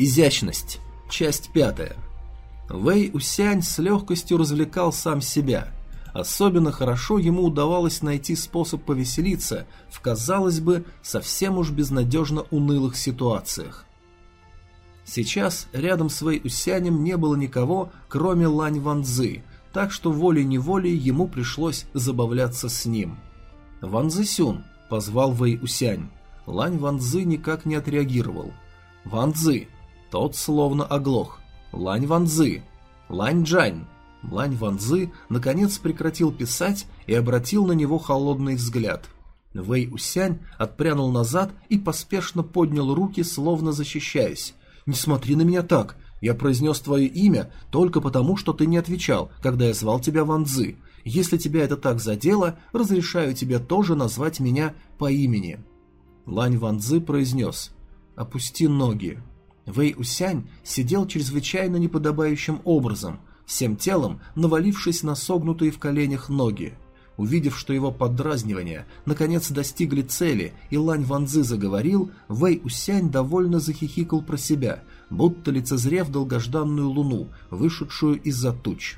Изящность. Часть пятая. Вэй Усянь с легкостью развлекал сам себя. Особенно хорошо ему удавалось найти способ повеселиться в, казалось бы, совсем уж безнадежно унылых ситуациях. Сейчас рядом с Вэй Усянем не было никого, кроме Лань Ванзы, так что волей-неволей ему пришлось забавляться с ним. «Ванзы Сюн», — позвал Вэй Усянь. Лань Ванзы никак не отреагировал. «Ванзы», тот словно оглох. Лань Ванзы. Лань Джань. Лань Ванзы наконец прекратил писать и обратил на него холодный взгляд. Вэй Усянь отпрянул назад и поспешно поднял руки, словно защищаясь. «Не смотри на меня так. Я произнес твое имя только потому, что ты не отвечал, когда я звал тебя Ванзы. Если тебя это так задело, разрешаю тебе тоже назвать меня по имени». Лань Ванзы произнес «Опусти ноги». Вэй Усянь сидел чрезвычайно неподобающим образом, всем телом навалившись на согнутые в коленях ноги. Увидев, что его поддразнивания наконец достигли цели, и Лань Ванзы заговорил, Вэй Усянь довольно захихикал про себя, будто лицезрев долгожданную луну, вышедшую из-за туч.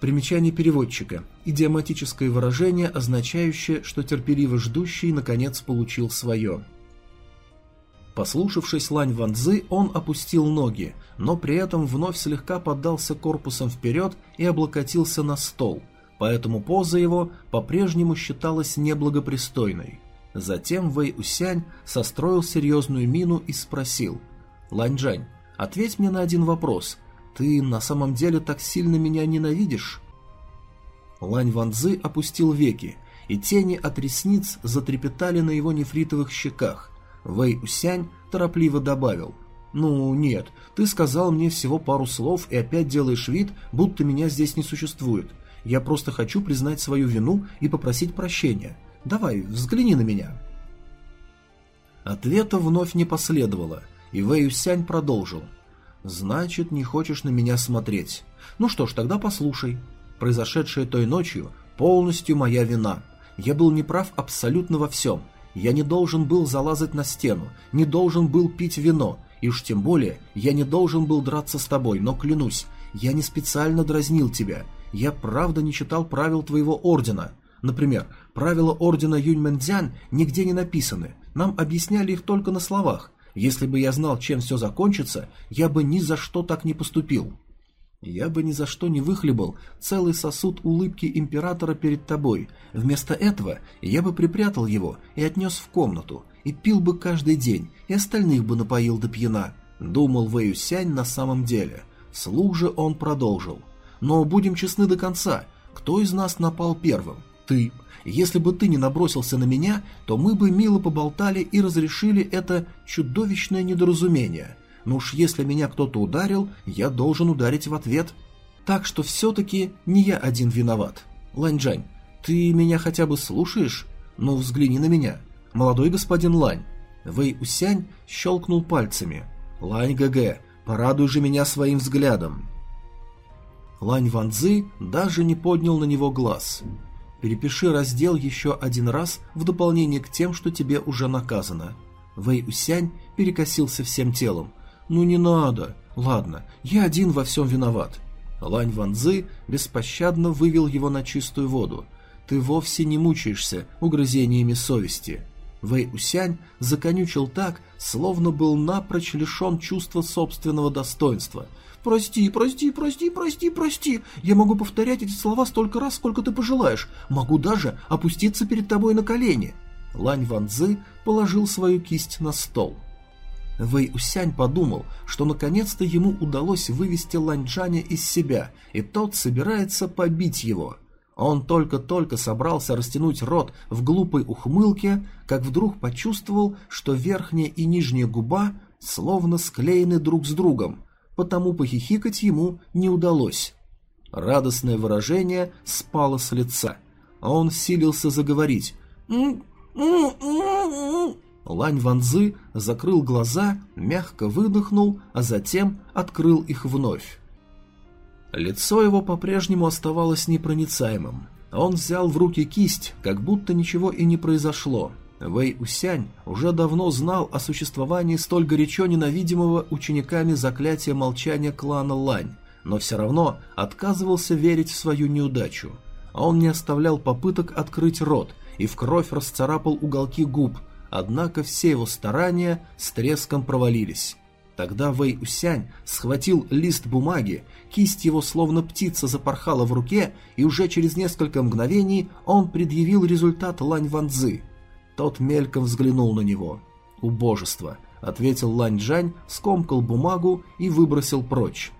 Примечание переводчика. Идиоматическое выражение, означающее, что терпеливо ждущий наконец получил свое. Послушавшись Лань Ванзы, он опустил ноги, но при этом вновь слегка поддался корпусом вперед и облокотился на стол, поэтому поза его по-прежнему считалась неблагопристойной. Затем Вэй Усянь состроил серьезную мину и спросил «Лань Джань, ответь мне на один вопрос. Ты на самом деле так сильно меня ненавидишь?» Лань Ванзы опустил веки, и тени от ресниц затрепетали на его нефритовых щеках, Вэй Усянь торопливо добавил. «Ну, нет, ты сказал мне всего пару слов и опять делаешь вид, будто меня здесь не существует. Я просто хочу признать свою вину и попросить прощения. Давай, взгляни на меня». Ответа вновь не последовало, и Вэй Усянь продолжил. «Значит, не хочешь на меня смотреть. Ну что ж, тогда послушай. Произошедшее той ночью полностью моя вина. Я был неправ абсолютно во всем. Я не должен был залазать на стену, не должен был пить вино, и уж тем более я не должен был драться с тобой, но клянусь, я не специально дразнил тебя. Я правда не читал правил твоего ордена. Например, правила ордена Юньмэнцзян нигде не написаны. Нам объясняли их только на словах. Если бы я знал, чем все закончится, я бы ни за что так не поступил. Я бы ни за что не выхлебал целый сосуд улыбки императора перед тобой. Вместо этого я бы припрятал его и отнес в комнату, и пил бы каждый день, и остальных бы напоил до пьяна. Думал Вэюсянь на самом деле. Вслух же он продолжил. Но будем честны до конца. Кто из нас напал первым? Ты. Если бы ты не набросился на меня, то мы бы мило поболтали и разрешили это чудовищное недоразумение. Но уж если меня кто-то ударил, я должен ударить в ответ. Так что все-таки не я один виноват. Ланьжань, ты меня хотя бы слушаешь? Ну, взгляни на меня. Молодой господин Лань. Вэй Усянь щелкнул пальцами. Лань ГГ, порадуй же меня своим взглядом. Лань Ванзы даже не поднял на него глаз. Перепиши раздел еще один раз в дополнение к тем, что тебе уже наказано. Вэй Усянь перекосился всем телом. «Ну не надо. Ладно, я один во всем виноват». Лань Ванзы беспощадно вывел его на чистую воду. «Ты вовсе не мучаешься угрызениями совести». Вэй Усянь законючил так, словно был напрочь лишен чувства собственного достоинства. «Прости, прости, прости, прости, прости. Я могу повторять эти слова столько раз, сколько ты пожелаешь. Могу даже опуститься перед тобой на колени». Лань Ванзы положил свою кисть на стол. Вэй Усянь подумал, что наконец-то ему удалось вывести Ланьчжаня из себя, и тот собирается побить его. Он только-только собрался растянуть рот в глупой ухмылке, как вдруг почувствовал, что верхняя и нижняя губа словно склеены друг с другом, потому похихикать ему не удалось. Радостное выражение спало с лица. Он силился заговорить. Лань Ванзы закрыл глаза, мягко выдохнул, а затем открыл их вновь. Лицо его по-прежнему оставалось непроницаемым. Он взял в руки кисть, как будто ничего и не произошло. Вэй Усянь уже давно знал о существовании столь горячо ненавидимого учениками заклятия молчания клана Лань, но все равно отказывался верить в свою неудачу. Он не оставлял попыток открыть рот и в кровь расцарапал уголки губ, однако все его старания с треском провалились. Тогда Вэй Усянь схватил лист бумаги, кисть его словно птица запорхала в руке, и уже через несколько мгновений он предъявил результат Лань Ванзы. Тот мельком взглянул на него. «Убожество», — ответил Лань Джань, скомкал бумагу и выбросил прочь.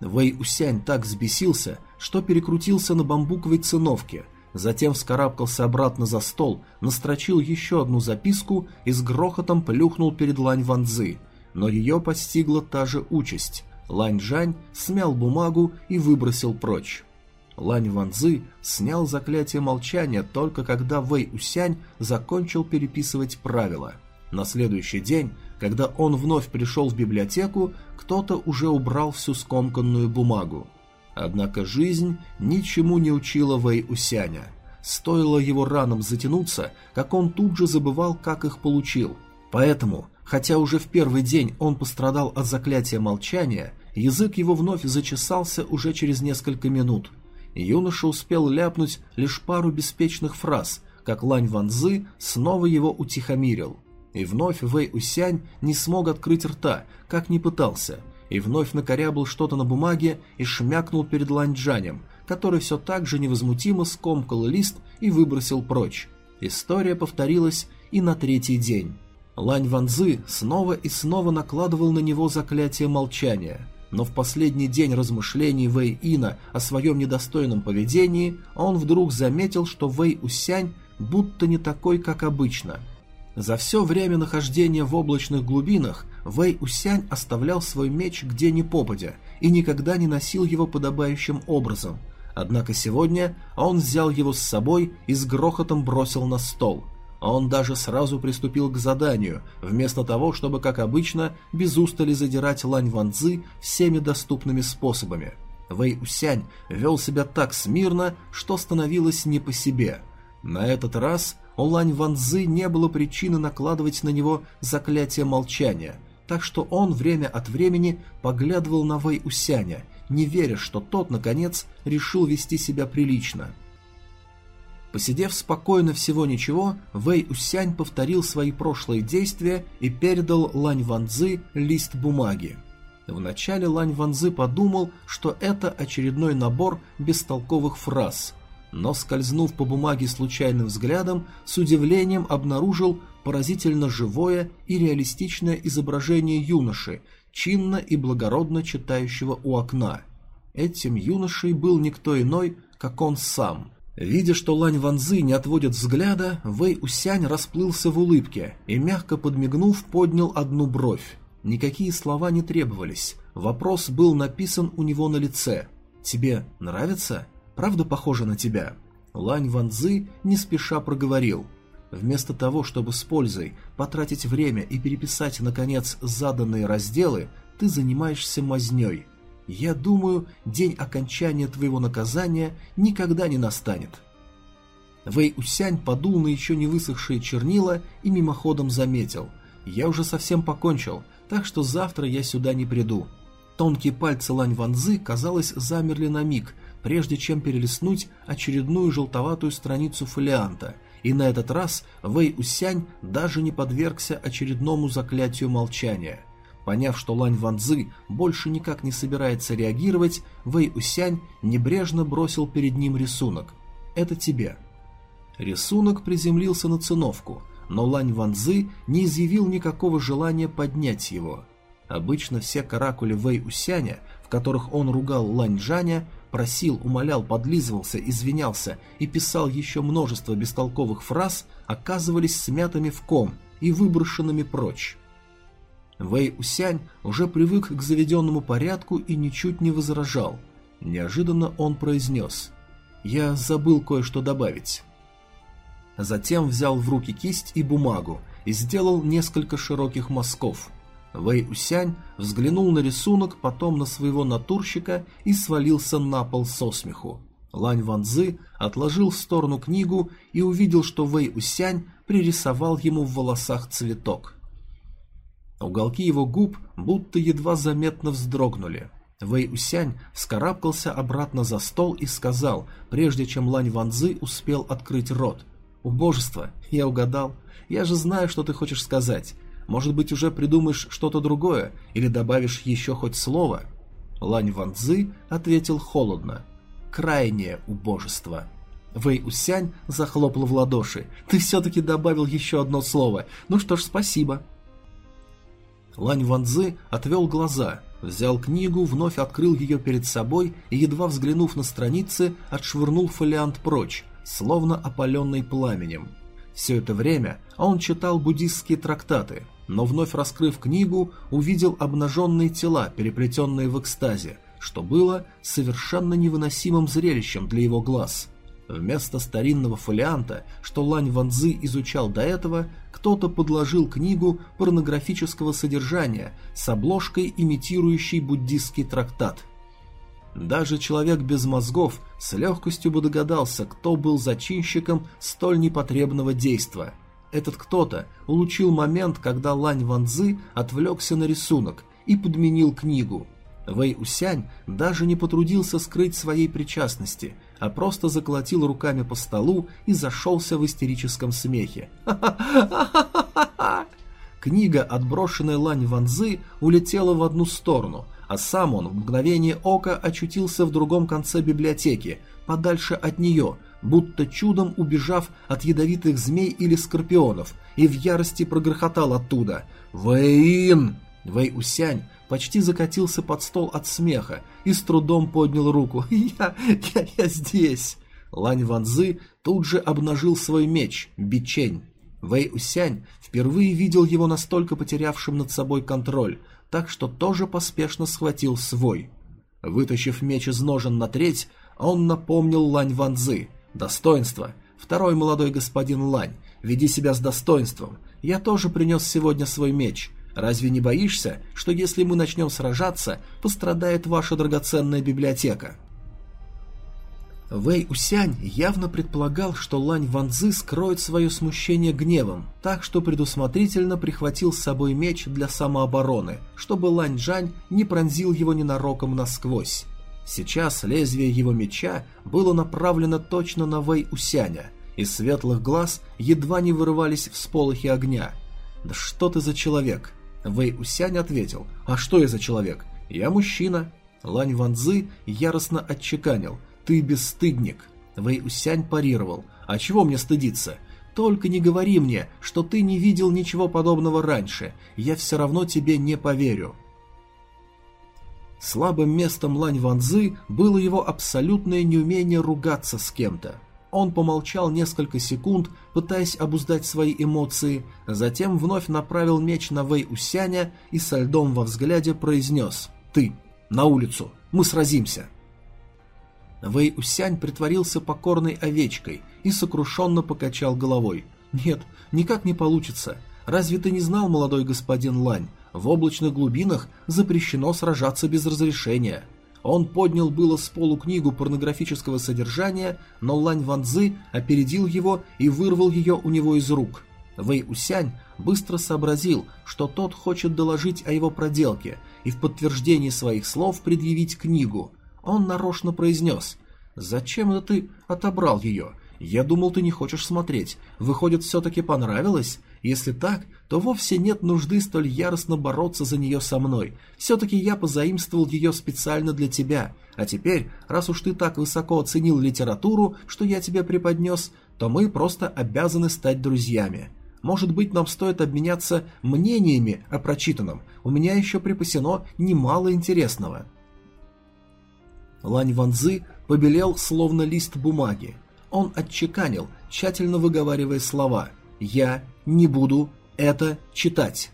Вэй Усянь так взбесился, что перекрутился на бамбуковой циновке, затем вскарабкался обратно за стол, настрочил еще одну записку и с грохотом плюхнул перед Лань Ванзы — но ее постигла та же участь. Лань Жань смял бумагу и выбросил прочь. Лань Ванзы снял заклятие молчания только когда Вэй Усянь закончил переписывать правила. На следующий день, когда он вновь пришел в библиотеку, кто-то уже убрал всю скомканную бумагу. Однако жизнь ничему не учила Вэй Усяня. Стоило его ранам затянуться, как он тут же забывал, как их получил. Поэтому Хотя уже в первый день он пострадал от заклятия молчания, язык его вновь зачесался уже через несколько минут. Юноша успел ляпнуть лишь пару беспечных фраз, как Лань Ванзы снова его утихомирил. И вновь Вэй Усянь не смог открыть рта, как ни пытался, и вновь накорябал что-то на бумаге и шмякнул перед Лань Джанем, который все так же невозмутимо скомкал лист и выбросил прочь. История повторилась и на третий день. Лань Ванзы снова и снова накладывал на него заклятие молчания, но в последний день размышлений Вэй Ина о своем недостойном поведении он вдруг заметил, что Вэй Усянь будто не такой, как обычно. За все время нахождения в облачных глубинах Вэй Усянь оставлял свой меч где ни попадя и никогда не носил его подобающим образом. Однако сегодня он взял его с собой и с грохотом бросил на стол – а он даже сразу приступил к заданию, вместо того, чтобы, как обычно, без устали задирать Лань Ванзы всеми доступными способами. Вэй Усянь вел себя так смирно, что становилось не по себе. На этот раз у Лань Ванзы не было причины накладывать на него заклятие молчания, так что он время от времени поглядывал на Вэй Усяня, не веря, что тот, наконец, решил вести себя прилично – Посидев спокойно всего ничего, Вэй Усянь повторил свои прошлые действия и передал Лань Ванзы лист бумаги. Вначале Лань Ванзы подумал, что это очередной набор бестолковых фраз, но скользнув по бумаге случайным взглядом, с удивлением обнаружил поразительно живое и реалистичное изображение юноши, чинно и благородно читающего у окна. Этим юношей был никто иной, как он сам – Видя, что Лань Ванзы не отводит взгляда, Вэй Усянь расплылся в улыбке и, мягко подмигнув, поднял одну бровь. Никакие слова не требовались. Вопрос был написан у него на лице. «Тебе нравится? Правда похоже на тебя?» Лань Ванзы не спеша проговорил. Вместо того, чтобы с пользой потратить время и переписать, наконец, заданные разделы, ты занимаешься мазней – я думаю, день окончания твоего наказания никогда не настанет. Вэй Усянь подул на еще не высохшие чернила и мимоходом заметил. Я уже совсем покончил, так что завтра я сюда не приду. Тонкие пальцы Лань Ванзы, казалось, замерли на миг, прежде чем перелистнуть очередную желтоватую страницу фолианта, и на этот раз Вэй Усянь даже не подвергся очередному заклятию молчания. Поняв, что Лань Ванзы больше никак не собирается реагировать, Вэй Усянь небрежно бросил перед ним рисунок. «Это тебе». Рисунок приземлился на циновку, но Лань Ванзы не изъявил никакого желания поднять его. Обычно все каракули Вэй Усяня, в которых он ругал Лань Джаня, просил, умолял, подлизывался, извинялся и писал еще множество бестолковых фраз, оказывались смятыми в ком и выброшенными прочь. Вэй Усянь уже привык к заведенному порядку и ничуть не возражал. Неожиданно он произнес «Я забыл кое-что добавить». Затем взял в руки кисть и бумагу и сделал несколько широких мазков. Вэй Усянь взглянул на рисунок, потом на своего натурщика и свалился на пол со смеху. Лань Ванзы отложил в сторону книгу и увидел, что Вэй Усянь пририсовал ему в волосах цветок. Уголки его губ будто едва заметно вздрогнули. Вэй Усянь вскарабкался обратно за стол и сказал, прежде чем Лань Ванзы успел открыть рот. «Убожество, я угадал. Я же знаю, что ты хочешь сказать. Может быть, уже придумаешь что-то другое или добавишь еще хоть слово?» Лань Ванзы ответил холодно крайнее убожество. Вэй Усянь захлопал в ладоши. «Ты все-таки добавил еще одно слово. Ну что ж, спасибо». Лань Ванзы отвел глаза, взял книгу, вновь открыл ее перед собой и, едва взглянув на страницы, отшвырнул фолиант прочь, словно опаленный пламенем. Все это время он читал буддистские трактаты, но вновь раскрыв книгу, увидел обнаженные тела, переплетенные в экстазе, что было совершенно невыносимым зрелищем для его глаз. Вместо старинного фолианта, что Лань Ванзы изучал до этого, кто-то подложил книгу порнографического содержания с обложкой, имитирующей буддистский трактат. Даже человек без мозгов с легкостью бы догадался, кто был зачинщиком столь непотребного действа. Этот кто-то улучил момент, когда Лань Ванзы отвлекся на рисунок и подменил книгу – Вэй Усянь даже не потрудился скрыть своей причастности, а просто заколотил руками по столу и зашелся в истерическом смехе. Книга, отброшенная Лань Ванзы, улетела в одну сторону, а сам он в мгновение ока очутился в другом конце библиотеки, подальше от нее, будто чудом убежав от ядовитых змей или скорпионов, и в ярости прогрохотал оттуда «Вэйин!». Вэй Усянь почти закатился под стол от смеха и с трудом поднял руку. «Я... я... я здесь!» Лань Ванзы тут же обнажил свой меч, бичень. Вэй Усянь впервые видел его настолько потерявшим над собой контроль, так что тоже поспешно схватил свой. Вытащив меч из ножен на треть, он напомнил Лань Ванзы. «Достоинство! Второй молодой господин Лань, веди себя с достоинством. Я тоже принес сегодня свой меч. Разве не боишься, что если мы начнем сражаться, пострадает ваша драгоценная библиотека?» Вэй Усянь явно предполагал, что Лань Ванзы скроет свое смущение гневом, так что предусмотрительно прихватил с собой меч для самообороны, чтобы Лань Джань не пронзил его ненароком насквозь. Сейчас лезвие его меча было направлено точно на Вэй Усяня, из светлых глаз едва не вырывались всполохи огня. «Да что ты за человек? Вэй Усянь ответил, «А что я за человек? Я мужчина». Лань Ванзы яростно отчеканил, «Ты бесстыдник». Вэй Усянь парировал, «А чего мне стыдиться? Только не говори мне, что ты не видел ничего подобного раньше, я все равно тебе не поверю». Слабым местом Лань Ванзы было его абсолютное неумение ругаться с кем-то. Он помолчал несколько секунд, пытаясь обуздать свои эмоции, затем вновь направил меч на Вэй Усяня и со льдом во взгляде произнес «Ты, на улицу, мы сразимся». Вэй Усянь притворился покорной овечкой и сокрушенно покачал головой. «Нет, никак не получится. Разве ты не знал, молодой господин Лань, в облачных глубинах запрещено сражаться без разрешения». Он поднял было с полу книгу порнографического содержания, но Лань Ванзы опередил его и вырвал ее у него из рук. Вэй Усянь быстро сообразил, что тот хочет доложить о его проделке и в подтверждении своих слов предъявить книгу. Он нарочно произнес «Зачем это ты отобрал ее? Я думал, ты не хочешь смотреть. Выходит, все-таки понравилось? Если так, то вовсе нет нужды столь яростно бороться за нее со мной. Все-таки я позаимствовал ее специально для тебя. А теперь, раз уж ты так высоко оценил литературу, что я тебе преподнес, то мы просто обязаны стать друзьями. Может быть, нам стоит обменяться мнениями о прочитанном. У меня еще припасено немало интересного. Лань Ванзы побелел, словно лист бумаги. Он отчеканил, тщательно выговаривая слова «Я не буду это читать.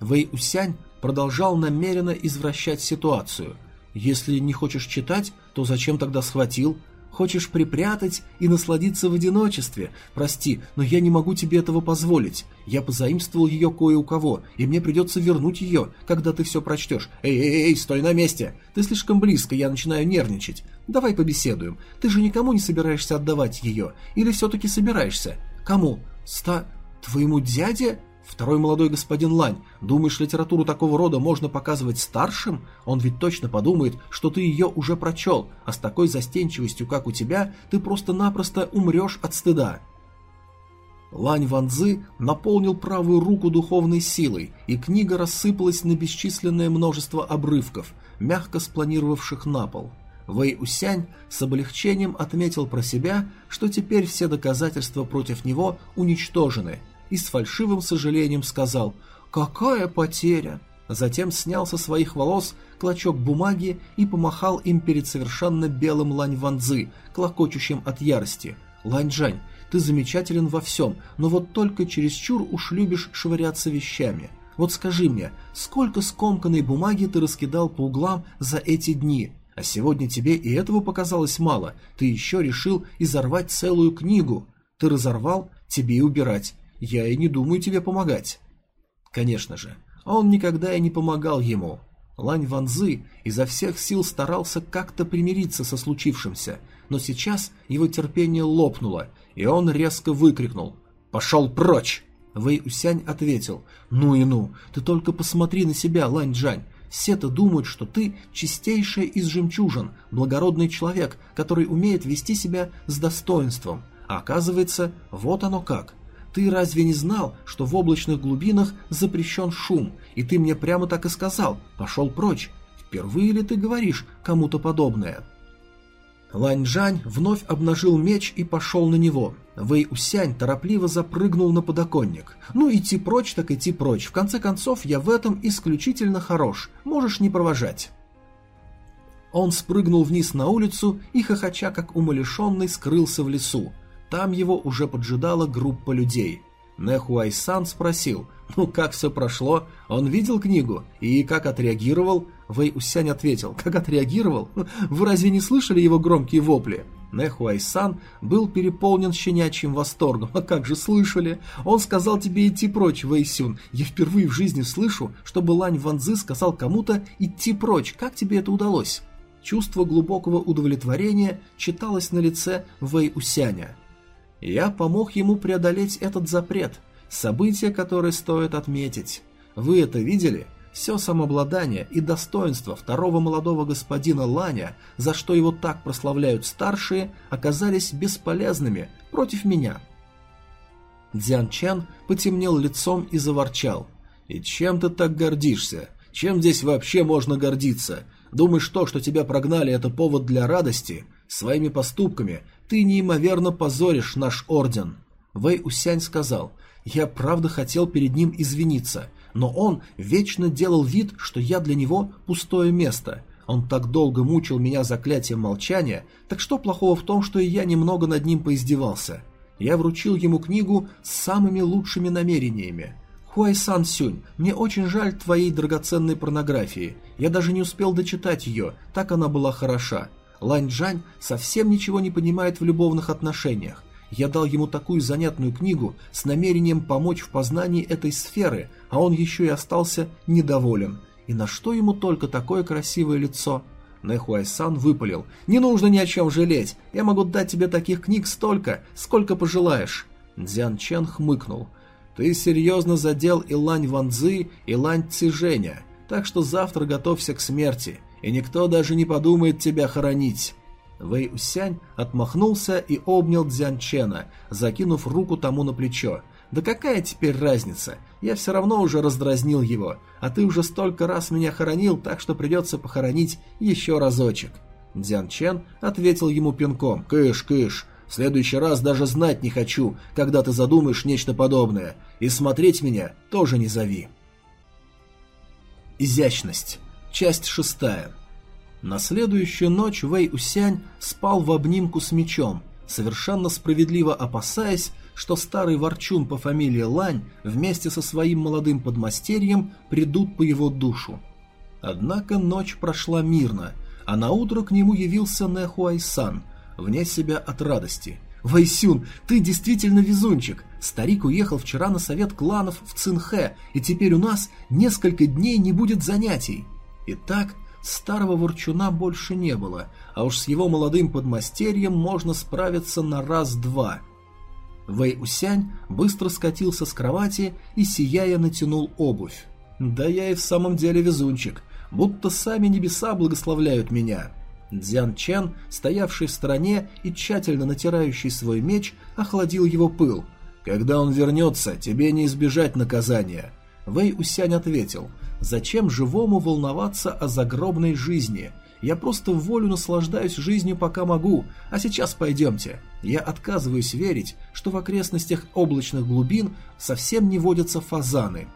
Вэй Усянь продолжал намеренно извращать ситуацию. Если не хочешь читать, то зачем тогда схватил? Хочешь припрятать и насладиться в одиночестве? Прости, но я не могу тебе этого позволить. Я позаимствовал ее кое у кого, и мне придется вернуть ее, когда ты все прочтешь. Эй, эй, эй, стой на месте! Ты слишком близко, я начинаю нервничать. Давай побеседуем. Ты же никому не собираешься отдавать ее. Или все-таки собираешься? Кому? Ста... Твоему дяде? Второй молодой господин Лань, думаешь, литературу такого рода можно показывать старшим? Он ведь точно подумает, что ты ее уже прочел, а с такой застенчивостью, как у тебя, ты просто-напросто умрешь от стыда. Лань Ванзы наполнил правую руку духовной силой, и книга рассыпалась на бесчисленное множество обрывков, мягко спланировавших на пол. Вэй Усянь с облегчением отметил про себя, что теперь все доказательства против него уничтожены – и с фальшивым сожалением сказал «Какая потеря!». Затем снял со своих волос клочок бумаги и помахал им перед совершенно белым Лань Ванзы, клокочущим от ярости. «Лань Джань, ты замечателен во всем, но вот только чересчур уж любишь швыряться вещами. Вот скажи мне, сколько скомканной бумаги ты раскидал по углам за эти дни? А сегодня тебе и этого показалось мало, ты еще решил изорвать целую книгу. Ты разорвал, тебе и убирать. Я и не думаю тебе помогать. Конечно же, он никогда и не помогал ему. Лань Ванзы изо всех сил старался как-то примириться со случившимся, но сейчас его терпение лопнуло, и он резко выкрикнул «Пошел прочь!». Вэй Усянь ответил «Ну и ну, ты только посмотри на себя, Лань Джань, все-то думают, что ты чистейшая из жемчужин, благородный человек, который умеет вести себя с достоинством, а оказывается, вот оно как – ты разве не знал, что в облачных глубинах запрещен шум, и ты мне прямо так и сказал, пошел прочь? Впервые ли ты говоришь кому-то подобное?» Лань-Джань вновь обнажил меч и пошел на него. Вэй Усянь торопливо запрыгнул на подоконник. «Ну, идти прочь, так идти прочь. В конце концов, я в этом исключительно хорош. Можешь не провожать». Он спрыгнул вниз на улицу и, хохоча как умалишенный, скрылся в лесу. Там его уже поджидала группа людей. Нехуайсан спросил, ну как все прошло, он видел книгу и как отреагировал? Вэй Усянь ответил, как отреагировал? Вы разве не слышали его громкие вопли? Нехуайсан был переполнен щенячьим восторгом. А как же слышали? Он сказал тебе идти прочь, Вэйсюн. Я впервые в жизни слышу, чтобы Лань Ванзы сказал кому-то идти прочь. Как тебе это удалось? Чувство глубокого удовлетворения читалось на лице Вэй Усяня. Я помог ему преодолеть этот запрет, событие, которое стоит отметить. Вы это видели? Все самообладание и достоинство второго молодого господина Ланя, за что его так прославляют старшие, оказались бесполезными против меня. Дзян Чан потемнел лицом и заворчал. «И чем ты так гордишься? Чем здесь вообще можно гордиться? Думаешь, то, что тебя прогнали, это повод для радости? Своими поступками ты неимоверно позоришь наш орден. Вэй Усянь сказал, я правда хотел перед ним извиниться, но он вечно делал вид, что я для него пустое место. Он так долго мучил меня заклятием молчания, так что плохого в том, что и я немного над ним поиздевался. Я вручил ему книгу с самыми лучшими намерениями. Хуайсан Сюнь, мне очень жаль твоей драгоценной порнографии. Я даже не успел дочитать ее, так она была хороша. Лань Джань совсем ничего не понимает в любовных отношениях. Я дал ему такую занятную книгу с намерением помочь в познании этой сферы, а он еще и остался недоволен. И на что ему только такое красивое лицо? Нэхуайсан выпалил. «Не нужно ни о чем жалеть. Я могу дать тебе таких книг столько, сколько пожелаешь». Дзян Чен хмыкнул. «Ты серьезно задел и Лань Ванзы, и Лань Циженя, так что завтра готовься к смерти и никто даже не подумает тебя хоронить». Вэй Усянь отмахнулся и обнял Дзян Чена, закинув руку тому на плечо. «Да какая теперь разница? Я все равно уже раздразнил его, а ты уже столько раз меня хоронил, так что придется похоронить еще разочек». Дзян Чен ответил ему пинком. «Кыш, кыш, в следующий раз даже знать не хочу, когда ты задумаешь нечто подобное, и смотреть меня тоже не зови». Изящность Часть шестая. На следующую ночь Вэй Усянь спал в обнимку с мечом, совершенно справедливо опасаясь, что старый ворчун по фамилии Лань вместе со своим молодым подмастерьем придут по его душу. Однако ночь прошла мирно, а на утро к нему явился Нэхуайсан. вне себя от радости. «Вайсюн, ты действительно везунчик! Старик уехал вчера на совет кланов в Цинхэ, и теперь у нас несколько дней не будет занятий!» Итак, старого ворчуна больше не было, а уж с его молодым подмастерьем можно справиться на раз-два. Вэй Усянь быстро скатился с кровати и, сияя, натянул обувь. «Да я и в самом деле везунчик, будто сами небеса благословляют меня!» Дзян Чен, стоявший в стороне и тщательно натирающий свой меч, охладил его пыл. «Когда он вернется, тебе не избежать наказания». Вэй Усянь ответил, «Зачем живому волноваться о загробной жизни? Я просто в волю наслаждаюсь жизнью, пока могу, а сейчас пойдемте. Я отказываюсь верить, что в окрестностях облачных глубин совсем не водятся фазаны».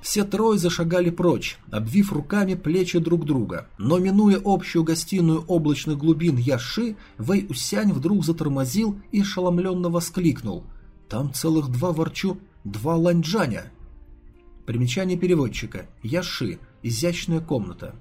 Все трое зашагали прочь, обвив руками плечи друг друга, но минуя общую гостиную облачных глубин Яши, Вэй Усянь вдруг затормозил и ошеломленно воскликнул. «Там целых два ворчу, два ланьджаня!» Примечание переводчика. Яши. Изящная комната.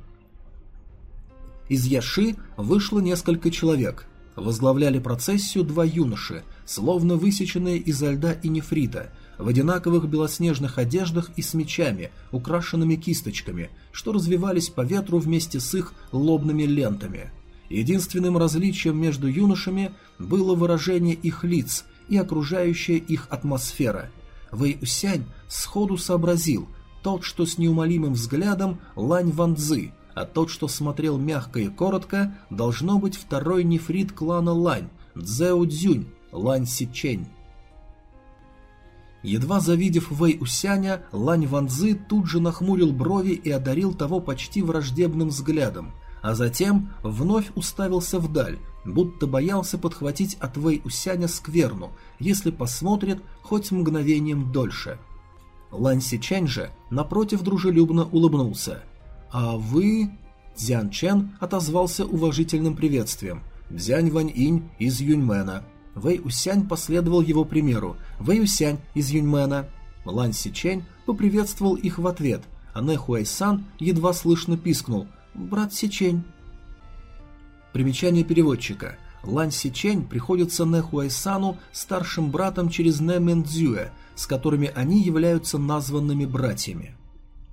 Из Яши вышло несколько человек. Возглавляли процессию два юноши, словно высеченные изо льда и нефрита – в одинаковых белоснежных одеждах и с мечами, украшенными кисточками, что развивались по ветру вместе с их лобными лентами. Единственным различием между юношами было выражение их лиц и окружающая их атмосфера. Вэй Усянь сходу сообразил, тот, что с неумолимым взглядом Лань Ван Цзы, а тот, что смотрел мягко и коротко, должно быть второй нефрит клана Лань, Цзэу Цзюнь, Лань Сичень. Едва завидев Вэй Усяня, Лань Ванзы тут же нахмурил брови и одарил того почти враждебным взглядом, а затем вновь уставился вдаль, будто боялся подхватить от Вэй Усяня скверну, если посмотрит хоть мгновением дольше. Лань Сичань же, напротив, дружелюбно улыбнулся. «А вы...» Дзян Чен отозвался уважительным приветствием. «Дзянь Вань Инь из Юньмена». Вэй Усянь последовал его примеру. Вэй Усянь из Юньмена. Лан Сичень поприветствовал их в ответ, а Нэ Хуайсан едва слышно пискнул «Брат Сичень». Примечание переводчика. Лан Сичень приходится Нэ Хуайсану старшим братом через Нэ Мэнцзюэ, с которыми они являются названными братьями.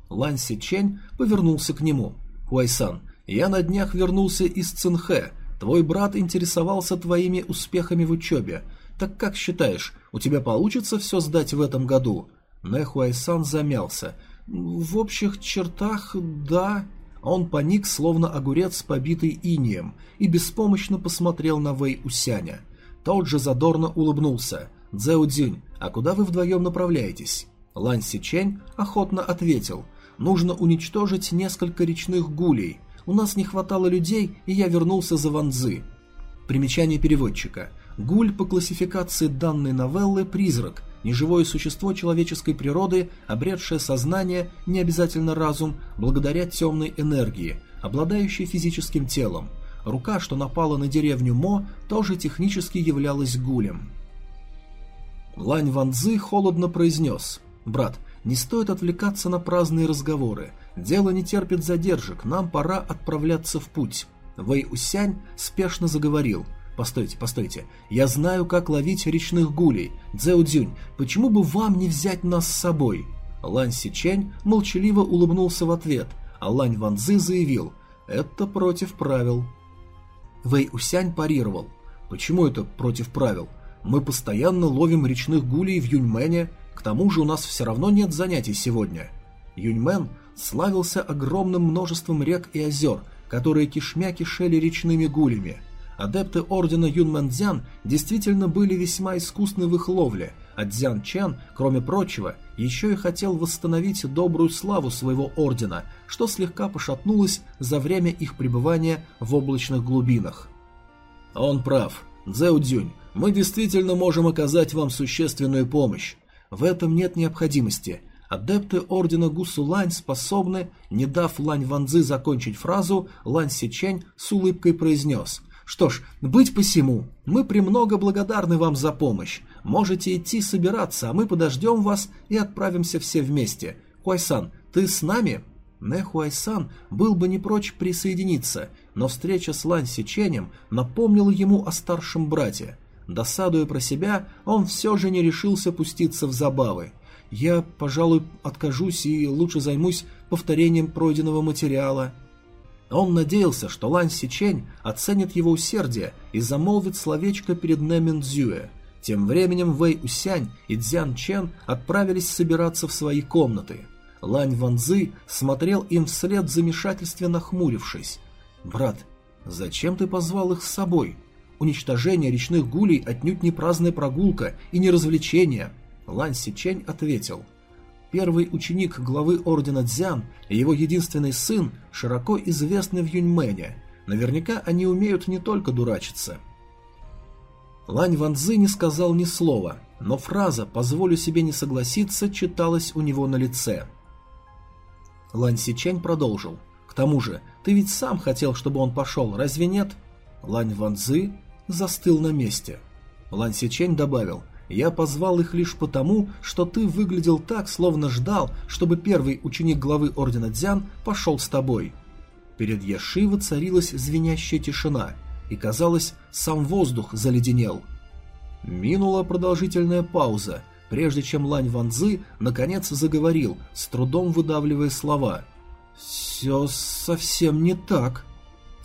Лан Сичень повернулся к нему. «Хуайсан, я на днях вернулся из Цинхэ, Твой брат интересовался твоими успехами в учебе. Так как считаешь, у тебя получится все сдать в этом году?» Нэхуайсан замялся. «В общих чертах, да...» Он паник, словно огурец, побитый инием, и беспомощно посмотрел на Вэй Усяня. Тот же задорно улыбнулся. «Цзэу Дзюнь, а куда вы вдвоем направляетесь?» Лань Сичень охотно ответил. «Нужно уничтожить несколько речных гулей. У нас не хватало людей, и я вернулся за Ванзы. Примечание переводчика. Гуль по классификации данной новеллы – призрак, неживое существо человеческой природы, обретшее сознание, не обязательно разум, благодаря темной энергии, обладающей физическим телом. Рука, что напала на деревню Мо, тоже технически являлась гулем. Лань Ванзы холодно произнес «Брат, не стоит отвлекаться на праздные разговоры. Дело не терпит задержек, нам пора отправляться в путь. Вэй Усянь спешно заговорил. «Постойте, постойте. Я знаю, как ловить речных гулей. Цзэу почему бы вам не взять нас с собой?» Лань Сичень молчаливо улыбнулся в ответ, а Лань Ванзы заявил «Это против правил». Вэй Усянь парировал. «Почему это против правил? Мы постоянно ловим речных гулей в Юньмэне, к тому же у нас все равно нет занятий сегодня». Юньмэн славился огромным множеством рек и озер, которые кишмя кишели речными гулями. Адепты ордена Юнмэнцзян действительно были весьма искусны в их ловле, а Цзян Чан, кроме прочего, еще и хотел восстановить добрую славу своего ордена, что слегка пошатнулось за время их пребывания в облачных глубинах. Он прав. Цзэу Дзюнь, мы действительно можем оказать вам существенную помощь. В этом нет необходимости. Адепты Ордена Гусу Лань способны, не дав Лань Ванзы закончить фразу, Лань Сичень с улыбкой произнес «Что ж, быть посему, мы премного благодарны вам за помощь. Можете идти собираться, а мы подождем вас и отправимся все вместе. Хуайсан, ты с нами?» Нехуайсан был бы не прочь присоединиться, но встреча с Лан Сиченем напомнила ему о старшем брате. Досадуя про себя, он все же не решился пуститься в забавы. «Я, пожалуй, откажусь и лучше займусь повторением пройденного материала». Он надеялся, что Лан Сичень оценит его усердие и замолвит словечко перед Нэмин Цзюэ. Тем временем Вэй Усянь и Цзян Чен отправились собираться в свои комнаты. Лань Ванзы смотрел им вслед в замешательстве нахмурившись. «Брат, зачем ты позвал их с собой? Уничтожение речных гулей отнюдь не праздная прогулка и не развлечение». Лань Сичень ответил. Первый ученик главы ордена Дзян и его единственный сын широко известны в Юньмэне. Наверняка они умеют не только дурачиться. Лань Ванзы не сказал ни слова, но фраза «позволю себе не согласиться» читалась у него на лице – Лань Сичень продолжил. «К тому же, ты ведь сам хотел, чтобы он пошел, разве нет?» Лань Ванзы застыл на месте. Лань Сичень добавил. «Я позвал их лишь потому, что ты выглядел так, словно ждал, чтобы первый ученик главы Ордена Дзян пошел с тобой». Перед Яши царилась звенящая тишина, и, казалось, сам воздух заледенел. Минула продолжительная пауза, прежде чем Лань Ванзы наконец заговорил, с трудом выдавливая слова. «Все совсем не так».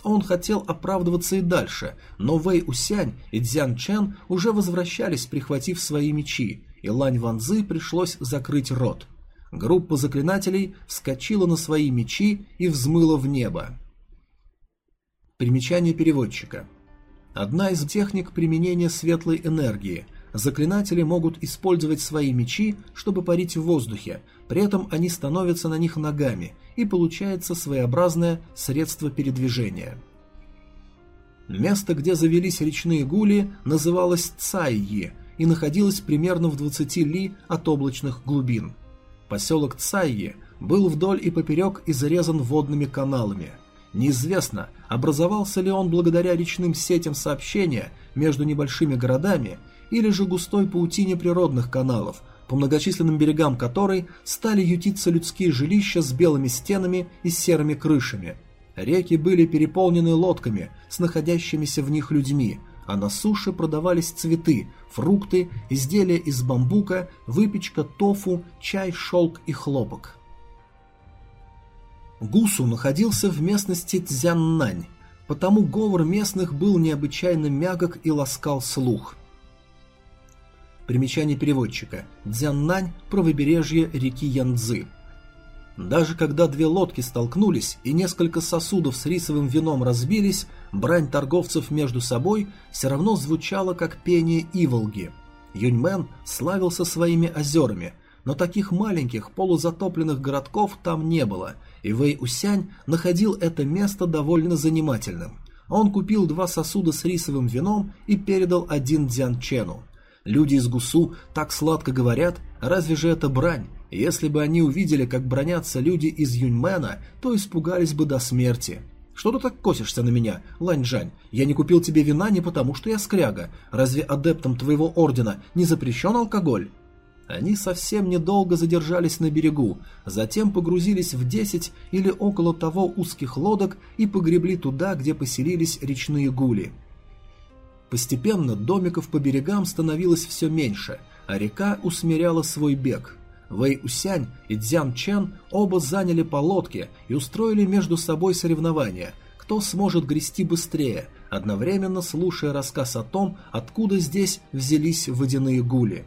Он хотел оправдываться и дальше, но Вэй Усянь и Цзян Чен уже возвращались, прихватив свои мечи, и Лань Ванзы пришлось закрыть рот. Группа заклинателей вскочила на свои мечи и взмыла в небо. Примечание переводчика. Одна из техник применения светлой энергии – Заклинатели могут использовать свои мечи, чтобы парить в воздухе, при этом они становятся на них ногами, и получается своеобразное средство передвижения. Место, где завелись речные гули, называлось Цайи и находилось примерно в 20 ли от облачных глубин. Поселок Цайи был вдоль и поперек изрезан водными каналами. Неизвестно, образовался ли он благодаря речным сетям сообщения между небольшими городами или же густой паутине природных каналов, по многочисленным берегам которой стали ютиться людские жилища с белыми стенами и серыми крышами. Реки были переполнены лодками с находящимися в них людьми, а на суше продавались цветы, фрукты, изделия из бамбука, выпечка, тофу, чай, шелк и хлопок. Гусу находился в местности Цзяннань, потому говор местных был необычайно мягок и ласкал слух – Примечание переводчика. Дзяннань – правобережье реки Янцзы. Даже когда две лодки столкнулись и несколько сосудов с рисовым вином разбились, брань торговцев между собой все равно звучала как пение Иволги. Юньмен славился своими озерами, но таких маленьких полузатопленных городков там не было, и Вэй Усянь находил это место довольно занимательным. Он купил два сосуда с рисовым вином и передал один Дзян Чену. Люди из Гусу так сладко говорят, разве же это брань? Если бы они увидели, как бронятся люди из Юньмена, то испугались бы до смерти. Что ты так косишься на меня, Ланьжань? Я не купил тебе вина не потому, что я скряга. Разве адептам твоего ордена не запрещен алкоголь? Они совсем недолго задержались на берегу, затем погрузились в десять или около того узких лодок и погребли туда, где поселились речные гули. Постепенно домиков по берегам становилось все меньше, а река усмиряла свой бег. Вэй Усянь и Цзян Чен оба заняли по лодке и устроили между собой соревнования, кто сможет грести быстрее, одновременно слушая рассказ о том, откуда здесь взялись водяные гули.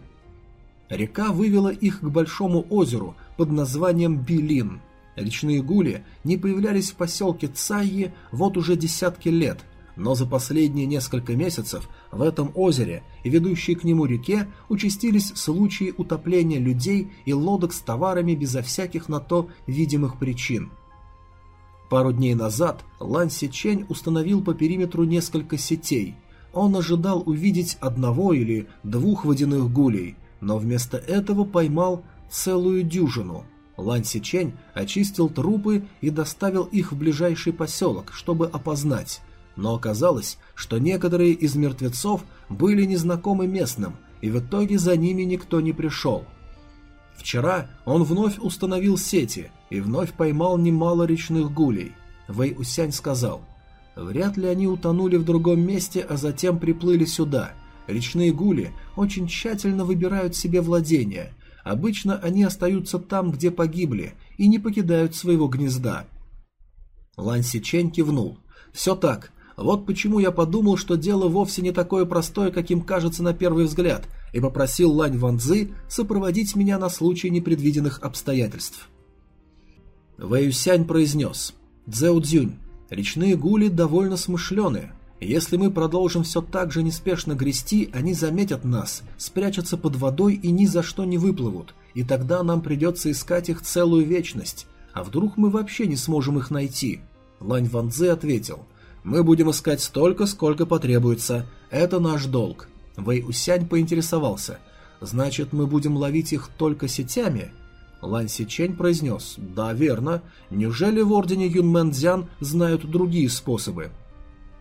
Река вывела их к большому озеру под названием Билин. Речные гули не появлялись в поселке Цайи вот уже десятки лет, но за последние несколько месяцев в этом озере и ведущей к нему реке участились случаи утопления людей и лодок с товарами безо всяких на то видимых причин. Пару дней назад Лан Сичень установил по периметру несколько сетей. Он ожидал увидеть одного или двух водяных гулей, но вместо этого поймал целую дюжину. Лан Сичень очистил трупы и доставил их в ближайший поселок, чтобы опознать но оказалось, что некоторые из мертвецов были незнакомы местным, и в итоге за ними никто не пришел. Вчера он вновь установил сети и вновь поймал немало речных гулей. Вэй Усянь сказал, «Вряд ли они утонули в другом месте, а затем приплыли сюда. Речные гули очень тщательно выбирают себе владения. Обычно они остаются там, где погибли, и не покидают своего гнезда». Лань Сичень кивнул. «Все так. Вот почему я подумал, что дело вовсе не такое простое, каким кажется на первый взгляд, и попросил Лань Ванзы сопроводить меня на случай непредвиденных обстоятельств». Вэйюсянь произнес. «Цзэу Цзюнь, речные гули довольно смышленые. Если мы продолжим все так же неспешно грести, они заметят нас, спрячутся под водой и ни за что не выплывут, и тогда нам придется искать их целую вечность. А вдруг мы вообще не сможем их найти?» Лань Ванзы ответил. «Мы будем искать столько, сколько потребуется. Это наш долг». Вэй Усянь поинтересовался. «Значит, мы будем ловить их только сетями?» Лань Сичень произнес. «Да, верно. Неужели в ордене Юнмэнцзян знают другие способы?»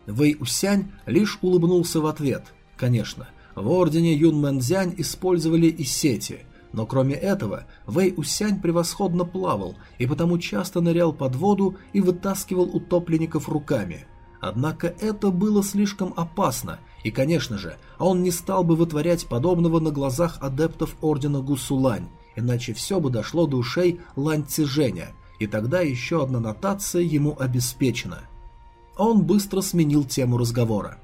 Вэй Усянь лишь улыбнулся в ответ. Конечно, в ордене Юнмэнцзянь использовали и сети, но кроме этого Вэй Усянь превосходно плавал и потому часто нырял под воду и вытаскивал утопленников руками. Однако это было слишком опасно, и, конечно же, он не стал бы вытворять подобного на глазах адептов ордена Гусулань, иначе все бы дошло до ушей Лань Цзэжэня, и тогда еще одна нотация ему обеспечена. Он быстро сменил тему разговора.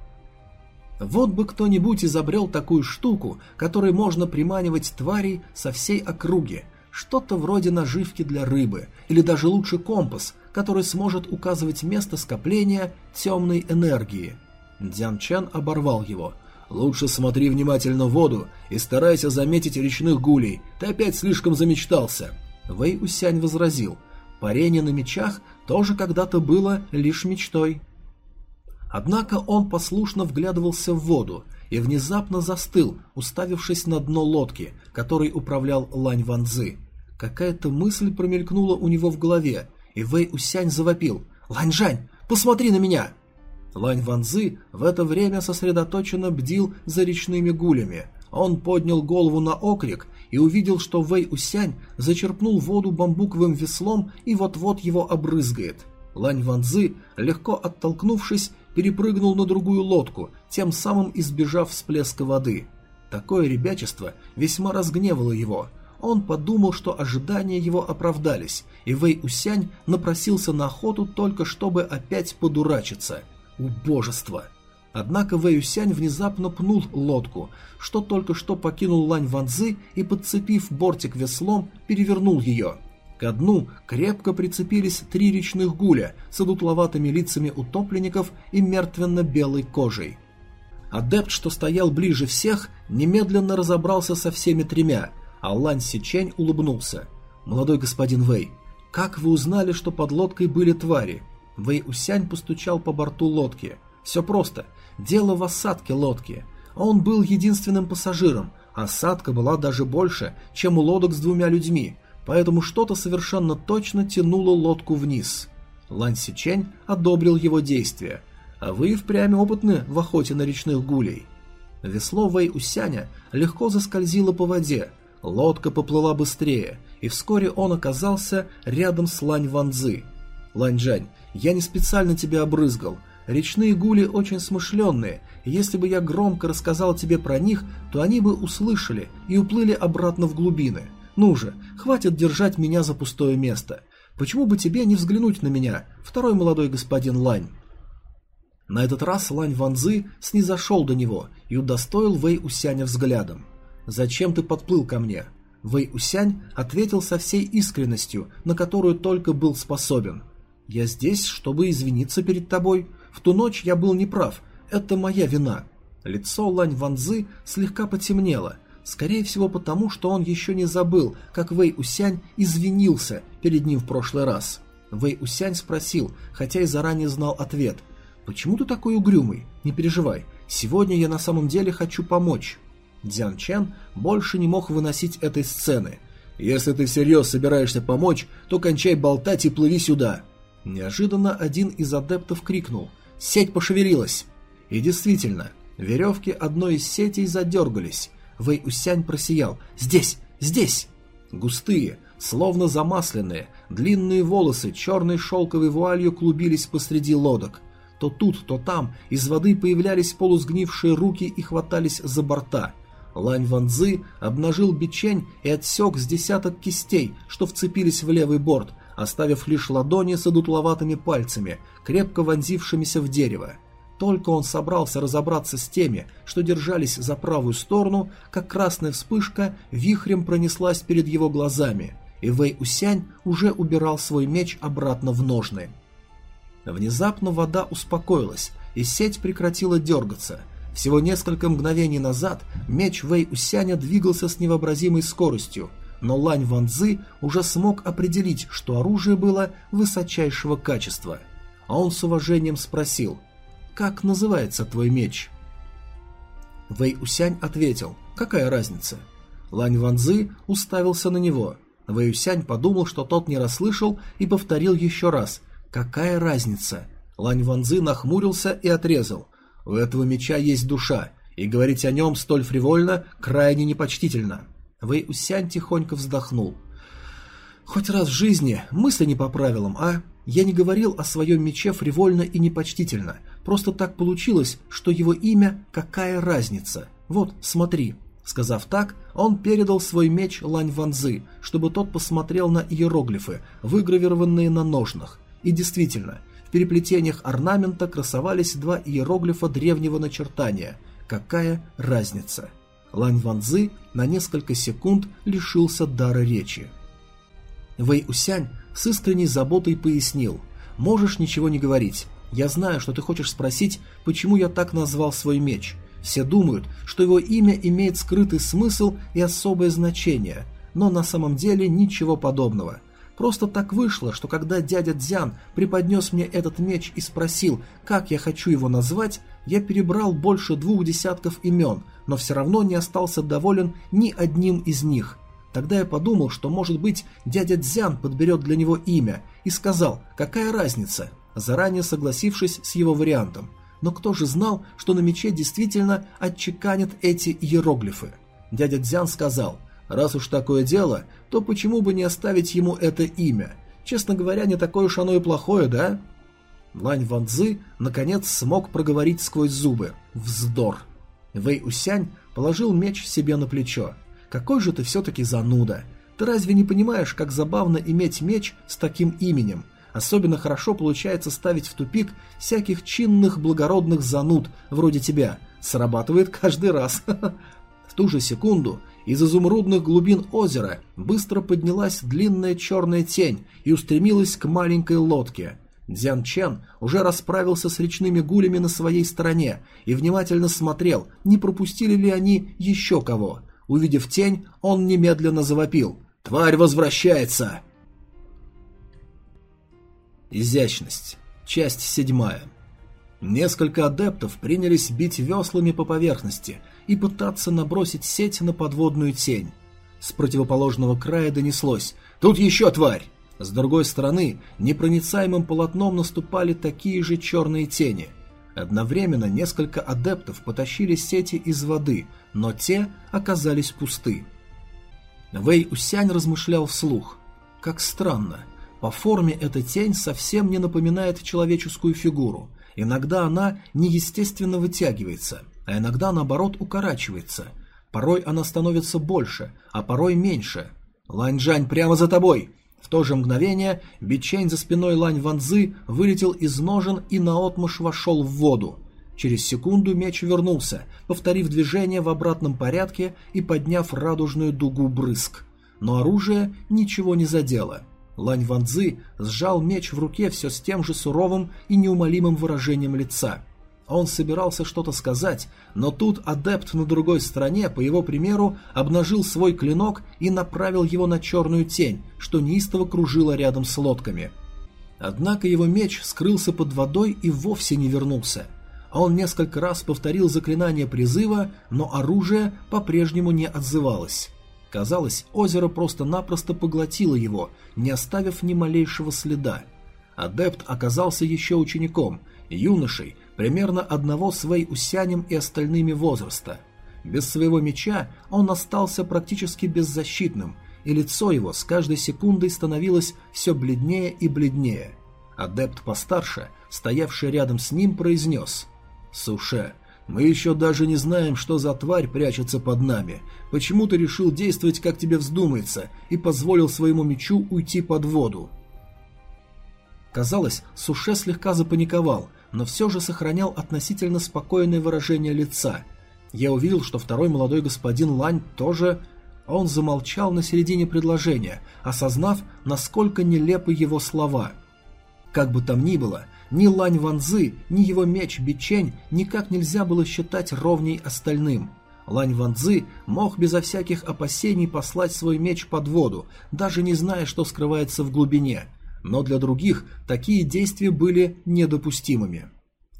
Вот бы кто-нибудь изобрел такую штуку, которой можно приманивать тварей со всей округи, что-то вроде наживки для рыбы, или даже лучше компас, который сможет указывать место скопления темной энергии. Дзян Чан оборвал его. «Лучше смотри внимательно в воду и старайся заметить речных гулей, ты опять слишком замечтался». Вэй Усянь возразил. «Парение на мечах тоже когда-то было лишь мечтой». Однако он послушно вглядывался в воду и внезапно застыл, уставившись на дно лодки, которой управлял Лань Ванзы. Какая-то мысль промелькнула у него в голове, и Вэй Усянь завопил «Лань Жань, посмотри на меня!» Лань Ванзы в это время сосредоточенно бдил за речными гулями. Он поднял голову на окрик и увидел, что Вэй Усянь зачерпнул воду бамбуковым веслом и вот-вот его обрызгает. Лань Ванзы, легко оттолкнувшись, перепрыгнул на другую лодку, тем самым избежав всплеска воды. Такое ребячество весьма разгневало его. Он подумал, что ожидания его оправдались, и Вэй Усянь напросился на охоту только чтобы опять подурачиться – Убожество! Однако Вэй Юсянь внезапно пнул лодку, что только что покинул Лань Ванзы и, подцепив бортик веслом, перевернул ее. Ко дну крепко прицепились три речных гуля с одутловатыми лицами утопленников и мертвенно-белой кожей. Адепт, что стоял ближе всех, немедленно разобрался со всеми тремя, а Лань Сичень улыбнулся. «Молодой господин Вэй, как вы узнали, что под лодкой были твари?» Вэй Усянь постучал по борту лодки. Все просто. Дело в осадке лодки. Он был единственным пассажиром, осадка была даже больше, чем у лодок с двумя людьми, поэтому что-то совершенно точно тянуло лодку вниз. Лан Сичень одобрил его действия. А вы впрямь опытны в охоте на речных гулей. Весло Вэй Усяня легко заскользило по воде, лодка поплыла быстрее, и вскоре он оказался рядом с Лань Ванзы. Лань Джань, я не специально тебя обрызгал. Речные гули очень смышленные, и если бы я громко рассказал тебе про них, то они бы услышали и уплыли обратно в глубины. Ну же, хватит держать меня за пустое место. Почему бы тебе не взглянуть на меня, второй молодой господин Лань?» На этот раз Лань Ванзы снизошел до него и удостоил Вэй Усяня взглядом. «Зачем ты подплыл ко мне?» Вэй Усянь ответил со всей искренностью, на которую только был способен – «Я здесь, чтобы извиниться перед тобой. В ту ночь я был неправ. Это моя вина». Лицо Лань Ванзы слегка потемнело, скорее всего потому, что он еще не забыл, как Вэй Усянь извинился перед ним в прошлый раз. Вэй Усянь спросил, хотя и заранее знал ответ. «Почему ты такой угрюмый? Не переживай, сегодня я на самом деле хочу помочь». Дзян Чен больше не мог выносить этой сцены. «Если ты всерьез собираешься помочь, то кончай болтать и плыви сюда». Неожиданно один из адептов крикнул «Сеть пошевелилась!» И действительно, веревки одной из сетей задергались. Вэй Усянь просиял «Здесь! Здесь!» Густые, словно замасленные, длинные волосы черной шелковой вуалью клубились посреди лодок. То тут, то там из воды появлялись полусгнившие руки и хватались за борта. Лань Ванзы обнажил бичень и отсек с десяток кистей, что вцепились в левый борт, оставив лишь ладони с одутловатыми пальцами, крепко вонзившимися в дерево. Только он собрался разобраться с теми, что держались за правую сторону, как красная вспышка вихрем пронеслась перед его глазами, и Вэй Усянь уже убирал свой меч обратно в ножны. Внезапно вода успокоилась, и сеть прекратила дергаться. Всего несколько мгновений назад меч Вэй Усяня двигался с невообразимой скоростью, но Лань Ванзы уже смог определить, что оружие было высочайшего качества. А он с уважением спросил – как называется твой меч?» Вэй Усянь ответил, какая разница? Лань Ванзы уставился на него. Вэй Усянь подумал, что тот не расслышал и повторил еще раз, какая разница? Лань Ванзы нахмурился и отрезал. У этого меча есть душа, и говорить о нем столь фривольно крайне непочтительно. Вэй Усянь тихонько вздохнул. Хоть раз в жизни мысли не по правилам, а? Я не говорил о своем мече фривольно и непочтительно. Просто так получилось, что его имя «Какая разница?» Вот, смотри. Сказав так, он передал свой меч Лань Ванзы, чтобы тот посмотрел на иероглифы, выгравированные на ножнах. И действительно, переплетениях орнамента красовались два иероглифа древнего начертания. Какая разница? Лань Ванзы на несколько секунд лишился дара речи. Вэй Усянь с искренней заботой пояснил. «Можешь ничего не говорить. Я знаю, что ты хочешь спросить, почему я так назвал свой меч. Все думают, что его имя имеет скрытый смысл и особое значение, но на самом деле ничего подобного. Просто так вышло, что когда дядя Дзян преподнес мне этот меч и спросил, как я хочу его назвать, я перебрал больше двух десятков имен, но все равно не остался доволен ни одним из них – Тогда я подумал, что, может быть, дядя Дзян подберет для него имя, и сказал, какая разница, заранее согласившись с его вариантом. Но кто же знал, что на мече действительно отчеканят эти иероглифы? Дядя Дзян сказал, раз уж такое дело, то почему бы не оставить ему это имя? Честно говоря, не такое уж оно и плохое, да? Лань Ван Цзы наконец смог проговорить сквозь зубы. Вздор. Вэй Усянь положил меч себе на плечо. Какой же ты все-таки зануда. Ты разве не понимаешь, как забавно иметь меч с таким именем? Особенно хорошо получается ставить в тупик всяких чинных благородных зануд, вроде тебя. Срабатывает каждый раз. В ту же секунду из изумрудных глубин озера быстро поднялась длинная черная тень и устремилась к маленькой лодке. Дзян Чен уже расправился с речными гулями на своей стороне и внимательно смотрел, не пропустили ли они еще кого – Увидев тень, он немедленно завопил. «Тварь возвращается!» Изящность. Часть седьмая. Несколько адептов принялись бить веслами по поверхности и пытаться набросить сеть на подводную тень. С противоположного края донеслось «Тут еще тварь!» С другой стороны, непроницаемым полотном наступали такие же черные тени – Одновременно несколько адептов потащили сети из воды, но те оказались пусты. Вэй Усянь размышлял вслух. Как странно. По форме эта тень совсем не напоминает человеческую фигуру. Иногда она неестественно вытягивается, а иногда, наоборот, укорачивается. Порой она становится больше, а порой меньше. «Ланьжань, прямо за тобой!» В то же мгновение бичень за спиной Лань Ванзы вылетел из ножен и наотмашь вошел в воду. Через секунду меч вернулся, повторив движение в обратном порядке и подняв радужную дугу брызг. Но оружие ничего не задело. Лань Ванзы сжал меч в руке все с тем же суровым и неумолимым выражением лица – он собирался что-то сказать, но тут адепт на другой стороне, по его примеру, обнажил свой клинок и направил его на черную тень, что неистово кружила рядом с лодками. Однако его меч скрылся под водой и вовсе не вернулся. Он несколько раз повторил заклинание призыва, но оружие по-прежнему не отзывалось. Казалось, озеро просто-напросто поглотило его, не оставив ни малейшего следа. Адепт оказался еще учеником, юношей, примерно одного с Вэй Усянем и остальными возраста. Без своего меча он остался практически беззащитным, и лицо его с каждой секундой становилось все бледнее и бледнее. Адепт постарше, стоявший рядом с ним, произнес «Суше, мы еще даже не знаем, что за тварь прячется под нами. Почему ты решил действовать, как тебе вздумается, и позволил своему мечу уйти под воду?» Казалось, Суше слегка запаниковал, но все же сохранял относительно спокойное выражение лица. Я увидел, что второй молодой господин Лань тоже... Он замолчал на середине предложения, осознав, насколько нелепы его слова. Как бы там ни было, ни Лань Ванзы, ни его меч Бичень никак нельзя было считать ровней остальным. Лань Ванзы мог безо всяких опасений послать свой меч под воду, даже не зная, что скрывается в глубине – но для других такие действия были недопустимыми.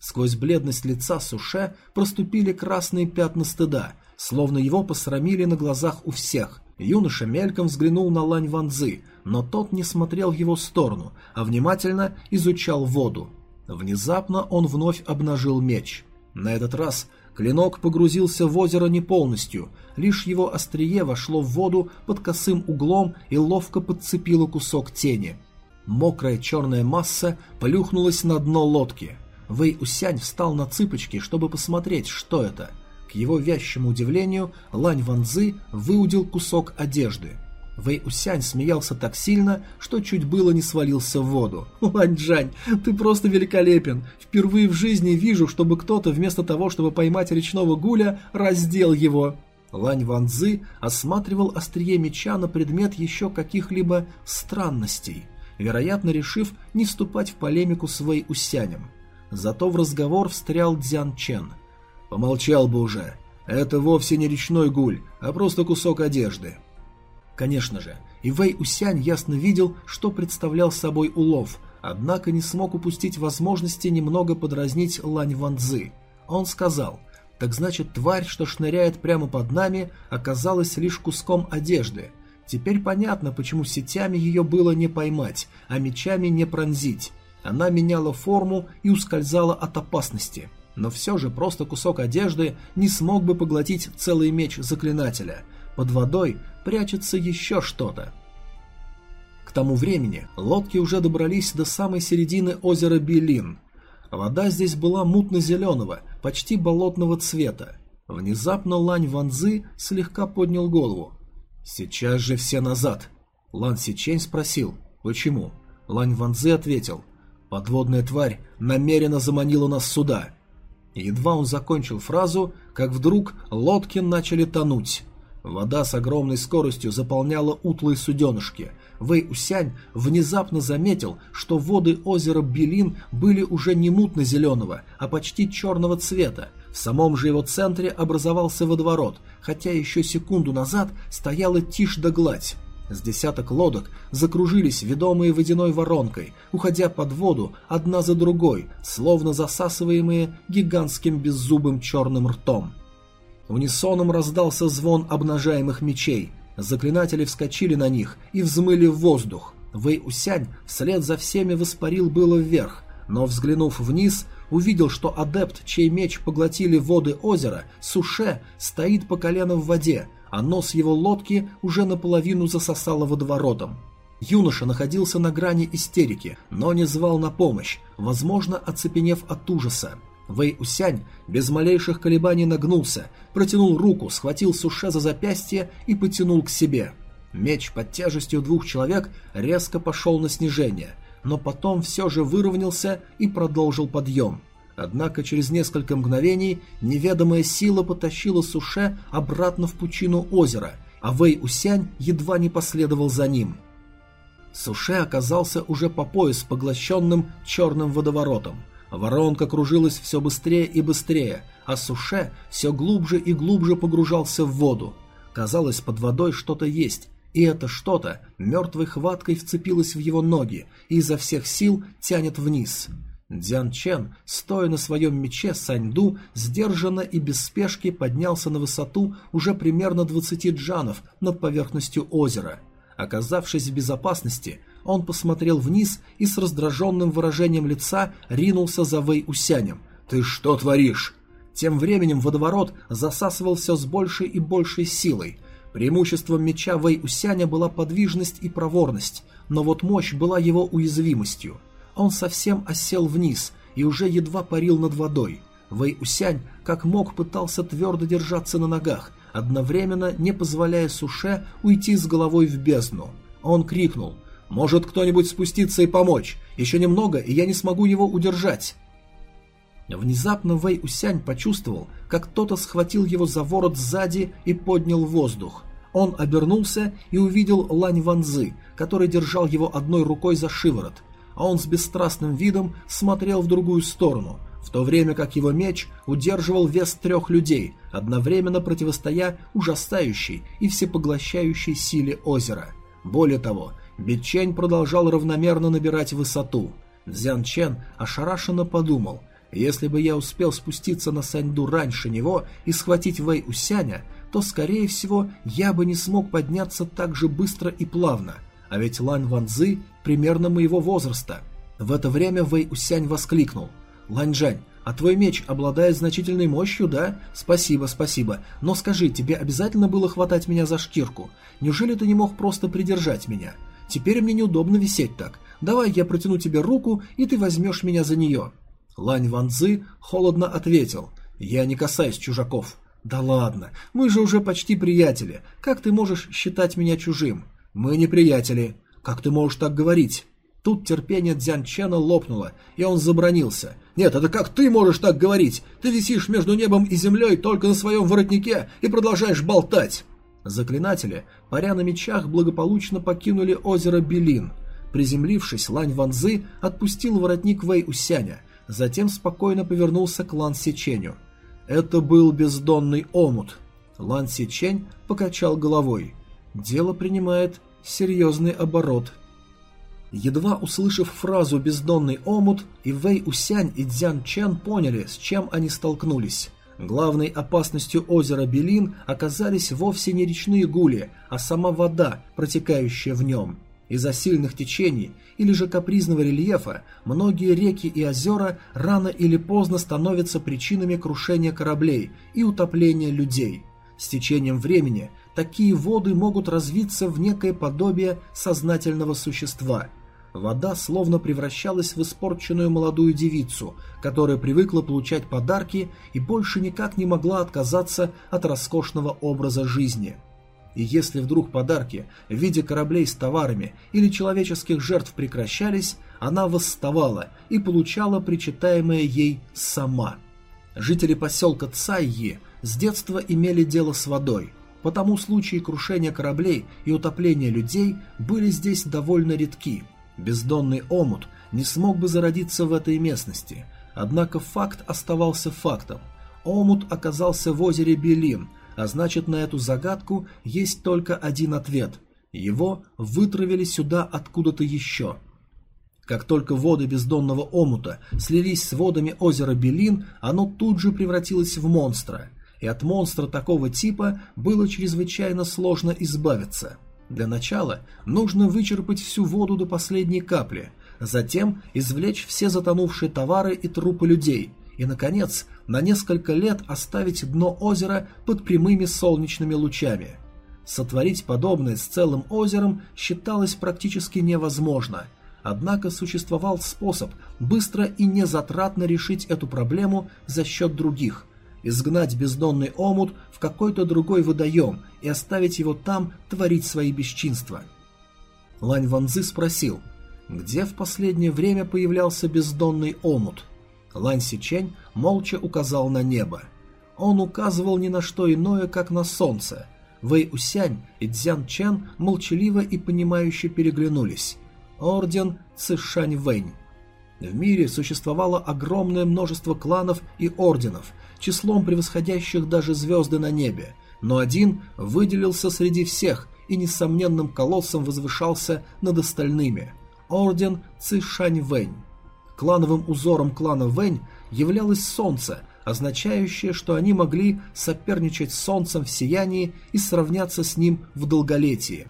Сквозь бледность лица Суше проступили красные пятна стыда, словно его посрамили на глазах у всех. Юноша мельком взглянул на Лань Ванзы, но тот не смотрел в его сторону, а внимательно изучал воду. Внезапно он вновь обнажил меч. На этот раз клинок погрузился в озеро не полностью, лишь его острие вошло в воду под косым углом и ловко подцепило кусок тени – Мокрая черная масса плюхнулась на дно лодки. Вэй Усянь встал на цыпочки, чтобы посмотреть, что это. К его вящему удивлению, Лань Ванзы выудил кусок одежды. Вэй Усянь смеялся так сильно, что чуть было не свалился в воду. «Лань Джань, ты просто великолепен! Впервые в жизни вижу, чтобы кто-то вместо того, чтобы поймать речного гуля, раздел его!» Лань Ванзы осматривал острие меча на предмет еще каких-либо странностей – вероятно решив не вступать в полемику с Вэй Усянем. Зато в разговор встрял Дзян Чен. «Помолчал бы уже. Это вовсе не речной гуль, а просто кусок одежды». Конечно же, и Вэй Усянь ясно видел, что представлял собой улов, однако не смог упустить возможности немного подразнить Лань Ванзы. Он сказал, «Так значит, тварь, что шныряет прямо под нами, оказалась лишь куском одежды». Теперь понятно, почему сетями ее было не поймать, а мечами не пронзить. Она меняла форму и ускользала от опасности. Но все же просто кусок одежды не смог бы поглотить целый меч заклинателя. Под водой прячется еще что-то. К тому времени лодки уже добрались до самой середины озера Белин. Вода здесь была мутно-зеленого, почти болотного цвета. Внезапно Лань Ванзы слегка поднял голову. «Сейчас же все назад!» Лан Сичень спросил, почему. Лань Ванзы ответил, «Подводная тварь намеренно заманила нас сюда». Едва он закончил фразу, как вдруг лодки начали тонуть. Вода с огромной скоростью заполняла утлые суденышки. Вэй Усянь внезапно заметил, что воды озера Белин были уже не мутно-зеленого, а почти черного цвета, в самом же его центре образовался водоворот, хотя еще секунду назад стояла тишь да гладь. С десяток лодок закружились, ведомые водяной воронкой, уходя под воду одна за другой, словно засасываемые гигантским беззубым черным ртом. Унисоном раздался звон обнажаемых мечей. Заклинатели вскочили на них и взмыли в воздух. Вэй Усянь вслед за всеми воспарил было вверх, но, взглянув вниз, увидел, что адепт, чей меч поглотили воды озера, Суше, стоит по колено в воде, а нос его лодки уже наполовину засосало водоворотом. Юноша находился на грани истерики, но не звал на помощь, возможно, оцепенев от ужаса. Вэй Усянь без малейших колебаний нагнулся, протянул руку, схватил Суше за запястье и потянул к себе. Меч под тяжестью двух человек резко пошел на снижение – но потом все же выровнялся и продолжил подъем. Однако через несколько мгновений неведомая сила потащила Суше обратно в пучину озера, а Вэй Усянь едва не последовал за ним. Суше оказался уже по пояс поглощенным черным водоворотом. Воронка кружилась все быстрее и быстрее, а Суше все глубже и глубже погружался в воду. Казалось, под водой что-то есть, и это что-то мертвой хваткой вцепилось в его ноги и изо всех сил тянет вниз. Дзян Чен, стоя на своем мече Саньду, сдержанно и без спешки поднялся на высоту уже примерно 20 джанов над поверхностью озера. Оказавшись в безопасности, он посмотрел вниз и с раздраженным выражением лица ринулся за Вэй Усянем. «Ты что творишь?» Тем временем водоворот засасывал все с большей и большей силой. Преимуществом меча Вэй Усяня была подвижность и проворность, но вот мощь была его уязвимостью. Он совсем осел вниз и уже едва парил над водой. Вэй Усянь как мог пытался твердо держаться на ногах, одновременно не позволяя Суше уйти с головой в бездну. Он крикнул «Может кто-нибудь спуститься и помочь? Еще немного, и я не смогу его удержать!» Внезапно Вэй Усянь почувствовал, как кто-то схватил его за ворот сзади и поднял воздух. Он обернулся и увидел Лань Ванзы, который держал его одной рукой за шиворот, а он с бесстрастным видом смотрел в другую сторону, в то время как его меч удерживал вес трех людей, одновременно противостоя ужасающей и всепоглощающей силе озера. Более того, Бичень продолжал равномерно набирать высоту. Цзян Чен ошарашенно подумал – если бы я успел спуститься на Саньду раньше него и схватить Вэй Усяня, то, скорее всего, я бы не смог подняться так же быстро и плавно. А ведь Лань Ванзы примерно моего возраста. В это время Вэй Усянь воскликнул. «Ланьжань, а твой меч обладает значительной мощью, да? Спасибо, спасибо. Но скажи, тебе обязательно было хватать меня за шкирку? Неужели ты не мог просто придержать меня? Теперь мне неудобно висеть так. Давай я протяну тебе руку, и ты возьмешь меня за нее». Лань Ванзы холодно ответил. «Я не касаюсь чужаков». «Да ладно, мы же уже почти приятели. Как ты можешь считать меня чужим?» «Мы не приятели. Как ты можешь так говорить?» Тут терпение Дзян Чена лопнуло, и он забронился. «Нет, это как ты можешь так говорить? Ты висишь между небом и землей только на своем воротнике и продолжаешь болтать!» Заклинатели, паря на мечах, благополучно покинули озеро Белин. Приземлившись, Лань Ванзы отпустил воротник Вэй Усяня, затем спокойно повернулся к Лан Сеченю. Это был бездонный омут. Лан Сечень покачал головой. Дело принимает серьезный оборот. Едва услышав фразу «бездонный омут», и Вэй Усянь и Дзян Чен поняли, с чем они столкнулись. Главной опасностью озера Белин оказались вовсе не речные гули, а сама вода, протекающая в нем. Из-за сильных течений или же капризного рельефа многие реки и озера рано или поздно становятся причинами крушения кораблей и утопления людей. С течением времени такие воды могут развиться в некое подобие сознательного существа. Вода словно превращалась в испорченную молодую девицу, которая привыкла получать подарки и больше никак не могла отказаться от роскошного образа жизни – и если вдруг подарки в виде кораблей с товарами или человеческих жертв прекращались, она восставала и получала причитаемое ей сама. Жители поселка Цайи с детства имели дело с водой, потому случаи крушения кораблей и утопления людей были здесь довольно редки. Бездонный омут не смог бы зародиться в этой местности, однако факт оставался фактом. Омут оказался в озере Белин – а значит на эту загадку есть только один ответ. Его вытравили сюда откуда-то еще. Как только воды бездонного омута слились с водами озера Белин, оно тут же превратилось в монстра. И от монстра такого типа было чрезвычайно сложно избавиться. Для начала нужно вычерпать всю воду до последней капли, затем извлечь все затонувшие товары и трупы людей – и, наконец, на несколько лет оставить дно озера под прямыми солнечными лучами. Сотворить подобное с целым озером считалось практически невозможно, однако существовал способ быстро и незатратно решить эту проблему за счет других – изгнать бездонный омут в какой-то другой водоем и оставить его там творить свои бесчинства. Лань Ванзы спросил, где в последнее время появлялся бездонный омут – Лань Сичень молча указал на небо. Он указывал ни на что иное, как на солнце. Вэй Усянь и Цзян Чен молчаливо и понимающе переглянулись. Орден Цишань Вэнь. В мире существовало огромное множество кланов и орденов, числом превосходящих даже звезды на небе, но один выделился среди всех и несомненным колоссом возвышался над остальными – Орден Цишань Вэнь. Клановым узором клана Вэнь являлось солнце, означающее, что они могли соперничать с солнцем в сиянии и сравняться с ним в долголетии.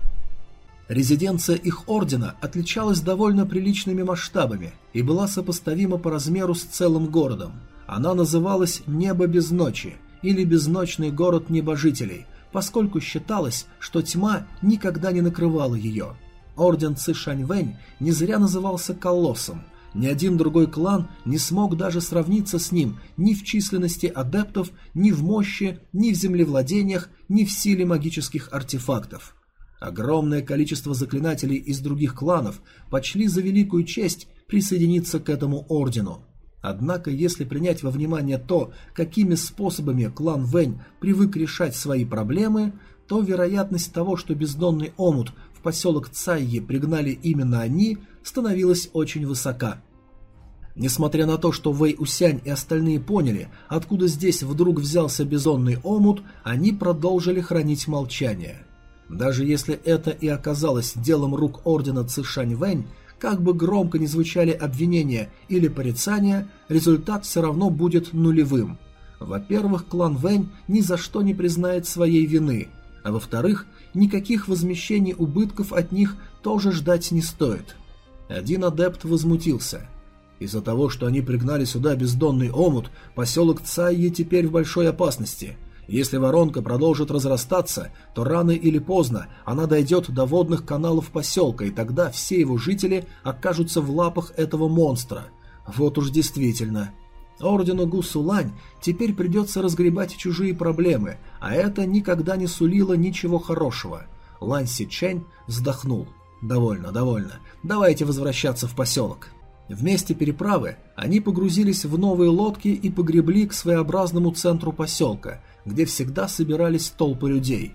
Резиденция их ордена отличалась довольно приличными масштабами и была сопоставима по размеру с целым городом. Она называлась «Небо без ночи» или «Безночный город небожителей», поскольку считалось, что тьма никогда не накрывала ее. Орден Цишаньвэнь не зря назывался Колоссом. Ни один другой клан не смог даже сравниться с ним ни в численности адептов, ни в мощи, ни в землевладениях, ни в силе магических артефактов. Огромное количество заклинателей из других кланов почли за великую честь присоединиться к этому ордену. Однако, если принять во внимание то, какими способами клан Вэнь привык решать свои проблемы, то вероятность того, что бездонный омут в поселок Цайи пригнали именно они, становилась очень высока. Несмотря на то, что Вэй Усянь и остальные поняли, откуда здесь вдруг взялся бездонный омут, они продолжили хранить молчание. Даже если это и оказалось делом рук ордена Цишань Вэнь, как бы громко ни звучали обвинения или порицания, результат все равно будет нулевым. Во-первых, клан Вэнь ни за что не признает своей вины, а во-вторых, никаких возмещений убытков от них тоже ждать не стоит. Один адепт возмутился. Из-за того, что они пригнали сюда бездонный омут, поселок Цайи теперь в большой опасности – если воронка продолжит разрастаться, то рано или поздно она дойдет до водных каналов поселка, и тогда все его жители окажутся в лапах этого монстра. Вот уж действительно. Ордену Гусулань теперь придется разгребать чужие проблемы, а это никогда не сулило ничего хорошего. Лань Си Чэнь вздохнул. «Довольно, довольно. Давайте возвращаться в поселок». Вместе переправы они погрузились в новые лодки и погребли к своеобразному центру поселка – где всегда собирались толпы людей.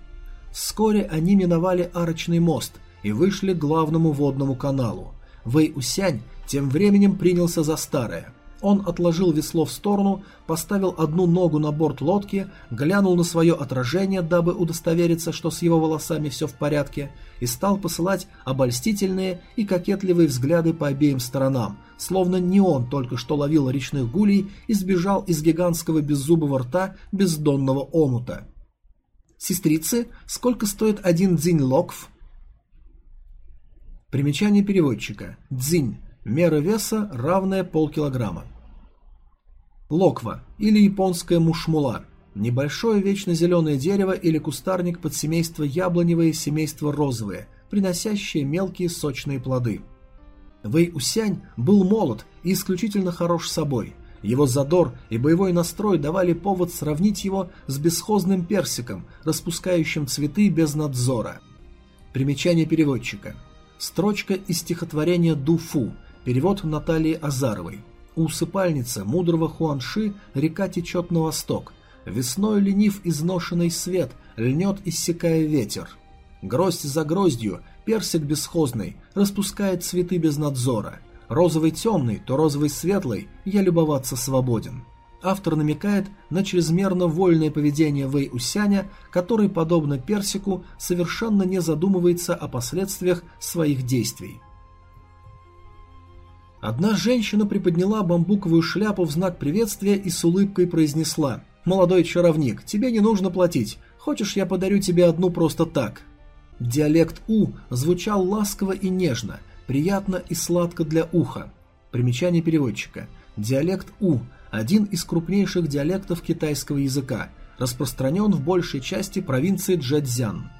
Вскоре они миновали арочный мост и вышли к главному водному каналу. Вэй Усянь тем временем принялся за старое. Он отложил весло в сторону, поставил одну ногу на борт лодки, глянул на свое отражение, дабы удостовериться, что с его волосами все в порядке, и стал посылать обольстительные и кокетливые взгляды по обеим сторонам, словно не он только что ловил речных гулей и сбежал из гигантского беззубого рта бездонного омута. «Сестрицы, сколько стоит один дзинь локв?» Примечание переводчика. Дзинь Мера веса равная полкилограмма. Локва или японская мушмула. Небольшое вечно зеленое дерево или кустарник подсемейства яблоневое семейство розовое, приносящее мелкие сочные плоды. Вэй Усянь был молод и исключительно хорош собой. Его задор и боевой настрой давали повод сравнить его с бесхозным персиком, распускающим цветы без надзора. Примечание переводчика. Строчка из стихотворения «Дуфу», Перевод Натальи Азаровой. У усыпальницы мудрого Хуанши река течет на восток. Весной ленив изношенный свет, льнет, иссякая ветер. Гроздь за гроздью, персик бесхозный, распускает цветы без надзора. Розовый темный, то розовый светлый, я любоваться свободен. Автор намекает на чрезмерно вольное поведение Вэй Усяня, который, подобно персику, совершенно не задумывается о последствиях своих действий. Одна женщина приподняла бамбуковую шляпу в знак приветствия и с улыбкой произнесла «Молодой чаровник, тебе не нужно платить. Хочешь, я подарю тебе одну просто так?» Диалект У звучал ласково и нежно, приятно и сладко для уха. Примечание переводчика. Диалект У – один из крупнейших диалектов китайского языка, распространен в большей части провинции Джэцзян.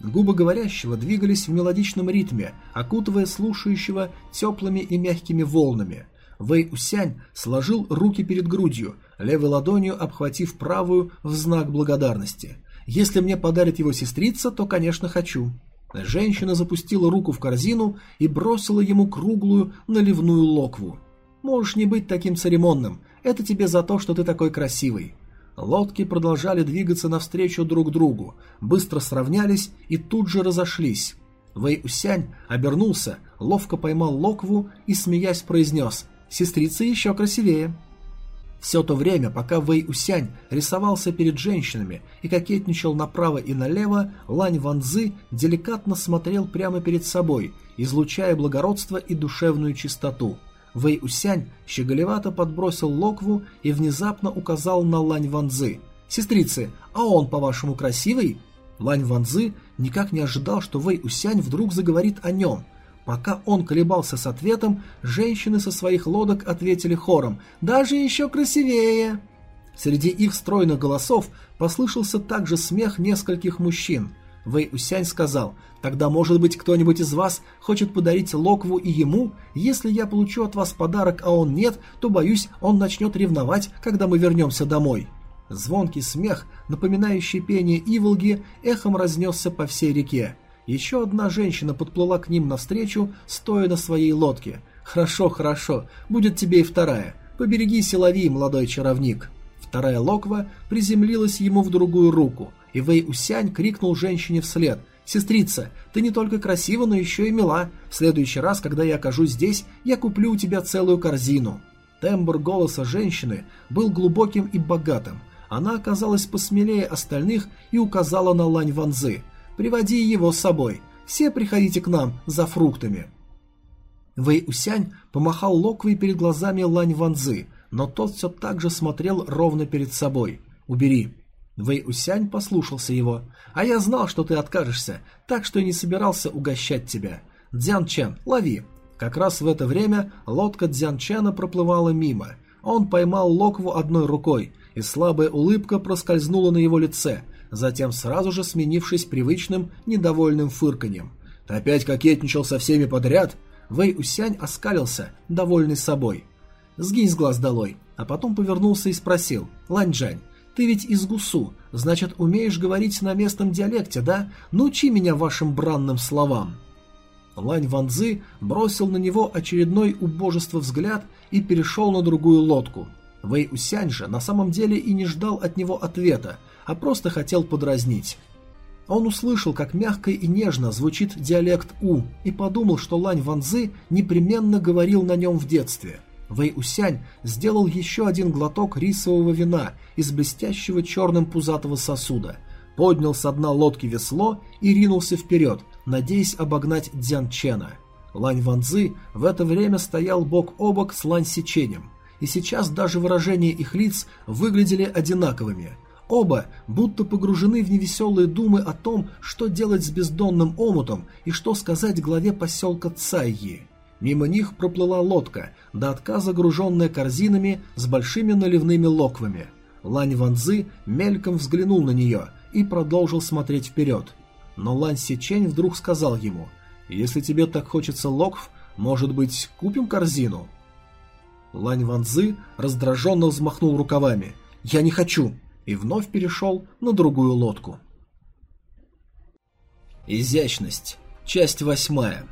Губы говорящего двигались в мелодичном ритме, окутывая слушающего теплыми и мягкими волнами. Вэй Усянь сложил руки перед грудью, левой ладонью обхватив правую в знак благодарности. «Если мне подарит его сестрица, то, конечно, хочу». Женщина запустила руку в корзину и бросила ему круглую наливную локву. «Можешь не быть таким церемонным, это тебе за то, что ты такой красивый». Лодки продолжали двигаться навстречу друг другу, быстро сравнялись и тут же разошлись. Вэй Усянь обернулся, ловко поймал Локву и, смеясь, произнес «Сестрица еще красивее». Все то время, пока Вэй Усянь рисовался перед женщинами и кокетничал направо и налево, Лань Ванзы деликатно смотрел прямо перед собой, излучая благородство и душевную чистоту – Вэй Усянь щеголевато подбросил локву и внезапно указал на Лань Ванзы. «Сестрицы, а он, по-вашему, красивый?» Лань Ванзы никак не ожидал, что Вэй Усянь вдруг заговорит о нем. Пока он колебался с ответом, женщины со своих лодок ответили хором «Даже еще красивее!» Среди их стройных голосов послышался также смех нескольких мужчин. Вэй Усянь сказал, «Тогда, может быть, кто-нибудь из вас хочет подарить Локву и ему? Если я получу от вас подарок, а он нет, то, боюсь, он начнет ревновать, когда мы вернемся домой». Звонкий смех, напоминающий пение Иволги, эхом разнесся по всей реке. Еще одна женщина подплыла к ним навстречу, стоя на своей лодке. «Хорошо, хорошо, будет тебе и вторая. Поберегись и молодой чаровник». Вторая локва приземлилась ему в другую руку, и Вэй Усянь крикнул женщине вслед «Сестрица, ты не только красива, но еще и мила. В следующий раз, когда я окажусь здесь, я куплю у тебя целую корзину». Тембр голоса женщины был глубоким и богатым. Она оказалась посмелее остальных и указала на Лань Ванзы. «Приводи его с собой. Все приходите к нам за фруктами». Вэй Усянь помахал локвой перед глазами Лань Ванзы, но тот все так же смотрел ровно перед собой. «Убери». Вэй Усянь послушался его. «А я знал, что ты откажешься, так что и не собирался угощать тебя. Дзян Чен, лови». Как раз в это время лодка Дзян Чена проплывала мимо. Он поймал локву одной рукой, и слабая улыбка проскользнула на его лице, затем сразу же сменившись привычным недовольным фырканьем. «Ты опять кокетничал со всеми подряд?» Вэй Усянь оскалился, довольный собой. «Сгинь с глаз долой», а потом повернулся и спросил. «Ланьчжань, ты ведь из Гусу, значит, умеешь говорить на местном диалекте, да? Научи меня вашим бранным словам». Лань Ванзы бросил на него очередной убожество взгляд и перешел на другую лодку. Вэй Усянь же на самом деле и не ждал от него ответа, а просто хотел подразнить. Он услышал, как мягко и нежно звучит диалект У, и подумал, что Лань Ванзы непременно говорил на нем в детстве. Вэй Усянь сделал еще один глоток рисового вина из блестящего черным пузатого сосуда, поднял с дна лодки весло и ринулся вперед, надеясь обогнать Дзян Чена. Лань Ванзы в это время стоял бок о бок с Лань Сиченем, и сейчас даже выражения их лиц выглядели одинаковыми – Оба будто погружены в невеселые думы о том, что делать с бездонным омутом и что сказать главе поселка Цайи. Мимо них проплыла лодка, до отказа груженная корзинами с большими наливными локвами. Лань Ванзы мельком взглянул на нее и продолжил смотреть вперед. Но Лань Сичень вдруг сказал ему, «Если тебе так хочется локв, может быть, купим корзину?» Лань Ванзы раздраженно взмахнул рукавами. «Я не хочу!» И вновь перешел на другую лодку. Изящность. Часть восьмая.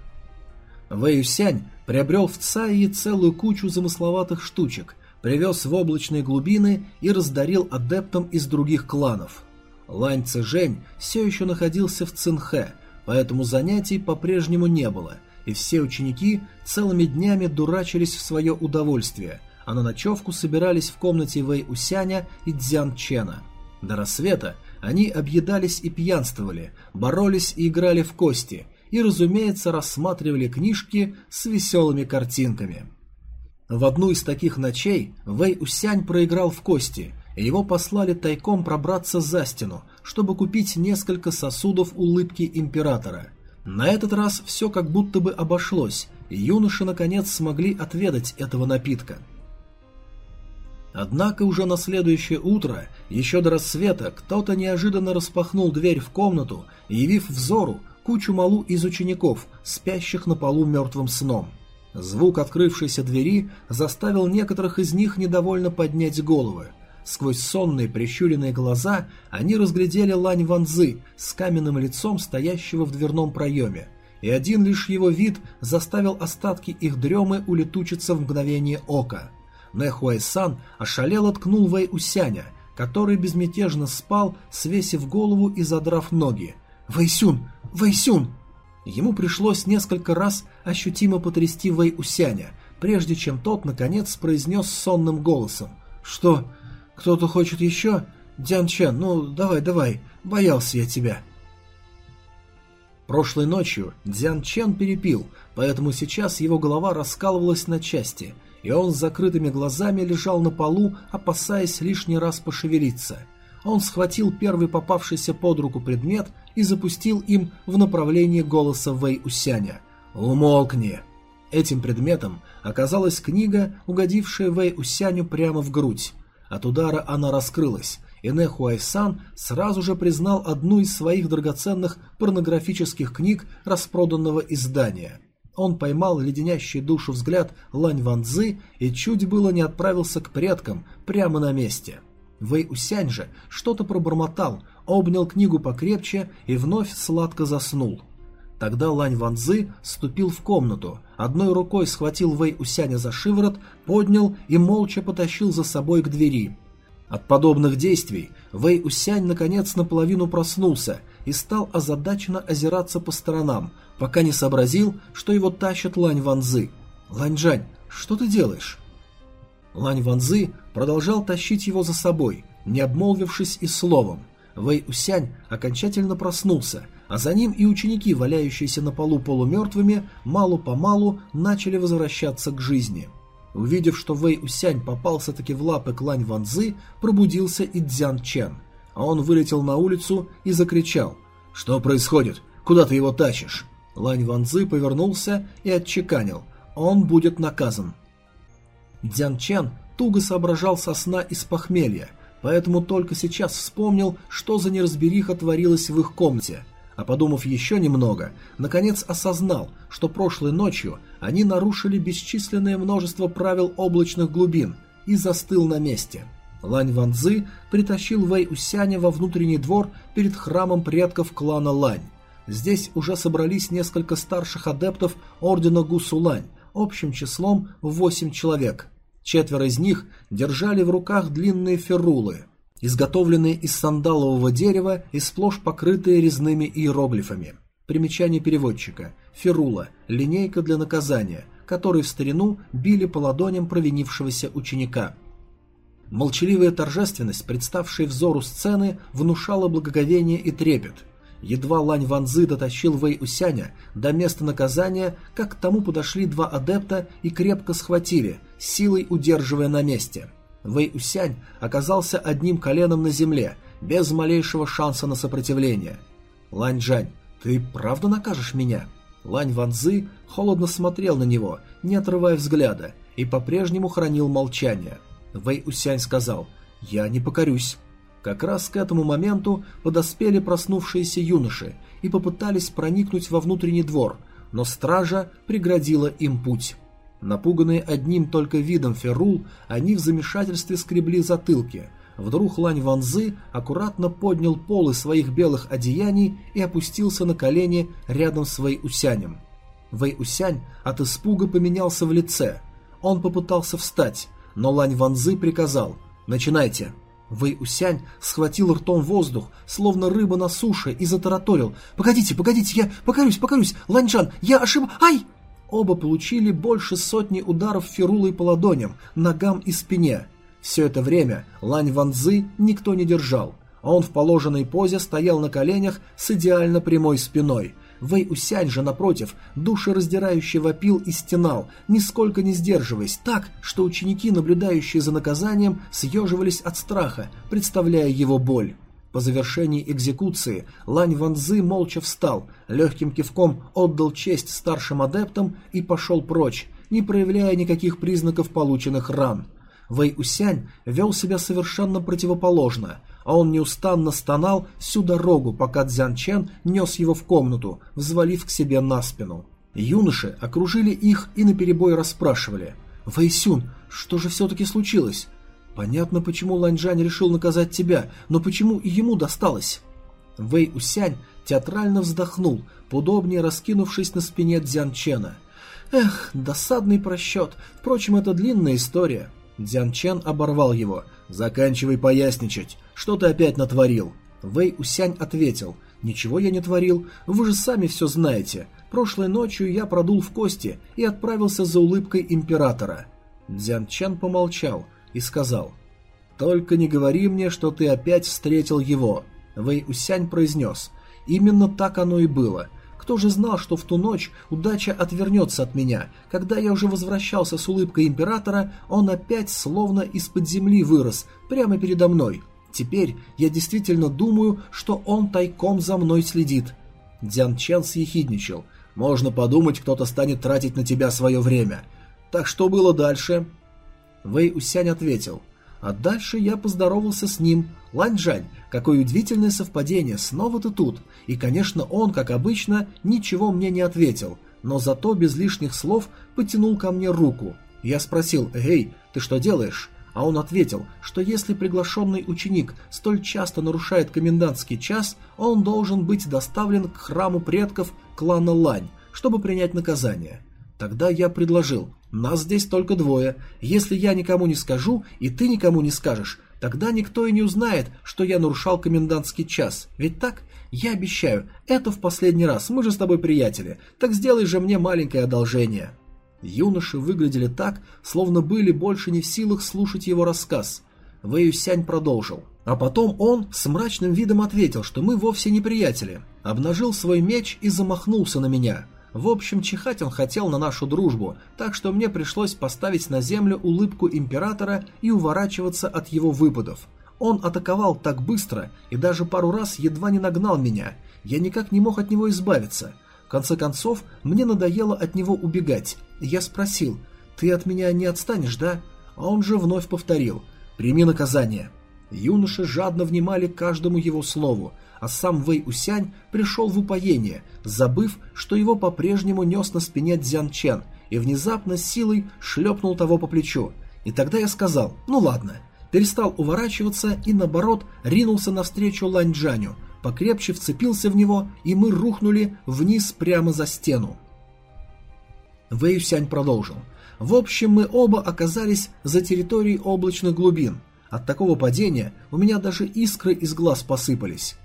Вэйюсянь приобрел в Цаи целую кучу замысловатых штучек, привез в облачные глубины и раздарил адептам из других кланов. Лань Цзэжэнь все еще находился в Цинхэ, поэтому занятий по-прежнему не было, и все ученики целыми днями дурачились в свое удовольствие – а на ночевку собирались в комнате Вэй Усяня и Дзян Чена. До рассвета они объедались и пьянствовали, боролись и играли в кости, и, разумеется, рассматривали книжки с веселыми картинками. В одну из таких ночей Вэй Усянь проиграл в кости, и его послали тайком пробраться за стену, чтобы купить несколько сосудов улыбки императора. На этот раз все как будто бы обошлось, и юноши наконец смогли отведать этого напитка – Однако уже на следующее утро, еще до рассвета, кто-то неожиданно распахнул дверь в комнату, явив взору кучу малу из учеников, спящих на полу мертвым сном. Звук открывшейся двери заставил некоторых из них недовольно поднять головы. Сквозь сонные прищуренные глаза они разглядели Лань Ванзы с каменным лицом, стоящего в дверном проеме, и один лишь его вид заставил остатки их дремы улетучиться в мгновение ока – Нэхуай-сан ошалело ткнул Вэй Усяня, который безмятежно спал, свесив голову и задрав ноги. «Вэйсюн! Вэйсюн!» Ему пришлось несколько раз ощутимо потрясти Вэй Усяня, прежде чем тот, наконец, произнес сонным голосом. «Что? Кто-то хочет еще? Дян Чен, ну давай, давай, боялся я тебя». Прошлой ночью Дзян Чен перепил, поэтому сейчас его голова раскалывалась на части – и он с закрытыми глазами лежал на полу, опасаясь лишний раз пошевелиться. Он схватил первый попавшийся под руку предмет и запустил им в направлении голоса Вэй Усяня. «Умолкни!» Этим предметом оказалась книга, угодившая Вэй Усяню прямо в грудь. От удара она раскрылась, и Нехуайсан сразу же признал одну из своих драгоценных порнографических книг распроданного издания. Он поймал леденящий душу взгляд Лань Ванзы и чуть было не отправился к предкам прямо на месте. Вэй Усянь же что-то пробормотал, обнял книгу покрепче и вновь сладко заснул. Тогда Лань Ванзы ступил в комнату, одной рукой схватил Вэй Усяня за шиворот, поднял и молча потащил за собой к двери. От подобных действий Вэй Усянь наконец наполовину проснулся и стал озадаченно озираться по сторонам, пока не сообразил, что его тащит Лань Ванзы. «Лань-Жань, что ты делаешь?» Лань Ванзы продолжал тащить его за собой, не обмолвившись и словом. Вэй Усянь окончательно проснулся – а за ним и ученики, валяющиеся на полу полумертвыми, мало-помалу начали возвращаться к жизни. Увидев, что Вэй Усянь попался-таки в лапы Клань Ванзы, пробудился и Дзян Чен. А он вылетел на улицу и закричал «Что происходит? Куда ты его тащишь?» Лань Ванзы повернулся и отчеканил «Он будет наказан». Дзян Чен туго соображал со сна из похмелья, поэтому только сейчас вспомнил, что за неразбериха творилось в их комнате – а подумав еще немного, наконец осознал, что прошлой ночью они нарушили бесчисленное множество правил облачных глубин и застыл на месте. Лань Ванзы притащил Вэй Усяня во внутренний двор перед храмом предков клана Лань. Здесь уже собрались несколько старших адептов ордена Гусулань, общим числом восемь человек. Четверо из них держали в руках длинные ферулы – изготовленные из сандалового дерева и сплошь покрытые резными иероглифами. Примечание переводчика. Ферула – линейка для наказания, которой в старину били по ладоням провинившегося ученика. Молчаливая торжественность, представшая взору сцены, внушала благоговение и трепет. Едва Лань Ванзы дотащил Вэй Усяня до места наказания, как к тому подошли два адепта и крепко схватили, силой удерживая на месте – Вэй Усянь оказался одним коленом на земле, без малейшего шанса на сопротивление. «Лань Джань, ты правда накажешь меня?» Лань Ванзы холодно смотрел на него, не отрывая взгляда, и по-прежнему хранил молчание. Вэй Усянь сказал «Я не покорюсь». Как раз к этому моменту подоспели проснувшиеся юноши и попытались проникнуть во внутренний двор, но стража преградила им путь. Напуганные одним только видом Ферул, они в замешательстве скребли затылки. Вдруг Лань Ванзы аккуратно поднял полы своих белых одеяний и опустился на колени рядом с Вэй Усянем. Вэй Усянь от испуга поменялся в лице. Он попытался встать, но Лань Ванзы приказал «Начинайте». Вэй Усянь схватил ртом воздух, словно рыба на суше, и затараторил «Погодите, погодите, я покорюсь, покорюсь, Ланьжан, я ошиб... Ай!» Оба получили больше сотни ударов ферулой по ладоням, ногам и спине. Все это время Лань Ванзы никто не держал, а он в положенной позе стоял на коленях с идеально прямой спиной. Вэй Усянь же, напротив, душераздирающе вопил и стенал, нисколько не сдерживаясь, так, что ученики, наблюдающие за наказанием, съеживались от страха, представляя его боль. По завершении экзекуции Лань Ванзы молча встал, легким кивком отдал честь старшим адептам и пошел прочь, не проявляя никаких признаков полученных ран. Вэй Усянь вел себя совершенно противоположно, а он неустанно стонал всю дорогу, пока Цзян Чен нес его в комнату, взвалив к себе на спину. Юноши окружили их и наперебой расспрашивали. «Вэй Сюн, что же все-таки случилось? Понятно, почему Ланьжань решил наказать тебя, но почему и ему досталось? Вэй Усянь театрально вздохнул, поудобнее раскинувшись на спине Дзян Чена. Эх, досадный просчет. Впрочем, это длинная история. Дзян Чен оборвал его. «Заканчивай поясничать. Что ты опять натворил?» Вэй Усянь ответил. «Ничего я не творил. Вы же сами все знаете. Прошлой ночью я продул в кости и отправился за улыбкой императора». Дзян Чен помолчал – и сказал «Только не говори мне, что ты опять встретил его». Вэй Усянь произнес «Именно так оно и было». Кто же знал, что в ту ночь удача отвернется от меня? Когда я уже возвращался с улыбкой императора, он опять словно из-под земли вырос, прямо передо мной. Теперь я действительно думаю, что он тайком за мной следит. Дзян Чен съехидничал. Можно подумать, кто-то станет тратить на тебя свое время. Так что было дальше? Вэй Усянь ответил. А дальше я поздоровался с ним. Ланьжань, какое удивительное совпадение, снова ты тут. И, конечно, он, как обычно, ничего мне не ответил, но зато без лишних слов потянул ко мне руку. Я спросил, «Эй, ты что делаешь?» А он ответил, что если приглашенный ученик столь часто нарушает комендантский час, он должен быть доставлен к храму предков клана Лань, чтобы принять наказание. Тогда я предложил, нас здесь только двое, если я никому не скажу и ты никому не скажешь, тогда никто и не узнает, что я нарушал комендантский час, ведь так? Я обещаю, это в последний раз, мы же с тобой приятели, так сделай же мне маленькое одолжение. Юноши выглядели так, словно были больше не в силах слушать его рассказ. Вэйюсянь продолжил. А потом он с мрачным видом ответил, что мы вовсе не приятели. Обнажил свой меч и замахнулся на меня. В общем, чихать он хотел на нашу дружбу, так что мне пришлось поставить на землю улыбку императора и уворачиваться от его выпадов. Он атаковал так быстро и даже пару раз едва не нагнал меня. Я никак не мог от него избавиться. В конце концов, мне надоело от него убегать. Я спросил, «Ты от меня не отстанешь, да?» А он же вновь повторил, «Прими наказание». Юноши жадно внимали каждому его слову, а сам Вэй Усянь пришел в упоение, забыв, что его по-прежнему нес на спине Дзян Чен, и внезапно силой шлепнул того по плечу. И тогда я сказал, ну ладно, перестал уворачиваться и наоборот ринулся навстречу Лань Джаню, покрепче вцепился в него, и мы рухнули вниз прямо за стену. Вэй Сянь продолжил. В общем, мы оба оказались за территорией облачных глубин. От такого падения у меня даже искры из глаз посыпались.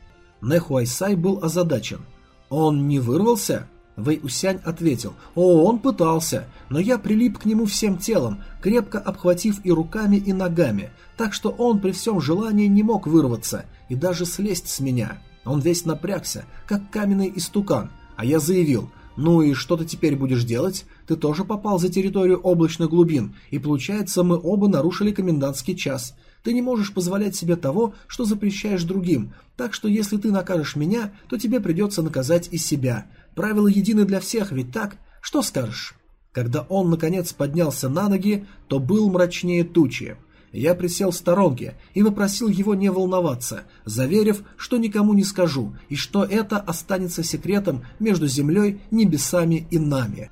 Нэхуайсай был озадачен. «Он не вырвался?» Вэй Усянь ответил, «О, он пытался, но я прилип к нему всем телом, крепко обхватив и руками, и ногами, так что он при всем желании не мог вырваться и даже слезть с меня. Он весь напрягся, как каменный истукан, а я заявил, «Ну и что ты теперь будешь делать? Ты тоже попал за территорию облачных глубин, и получается, мы оба нарушили комендантский час. Ты не можешь позволять себе того, что запрещаешь другим, так что если ты накажешь меня, то тебе придется наказать и себя. Правила едины для всех, ведь так? Что скажешь?» Когда он, наконец, поднялся на ноги, то был мрачнее тучи. Я присел в сторонке и попросил его не волноваться, заверив, что никому не скажу, и что это останется секретом между землей, небесами и нами.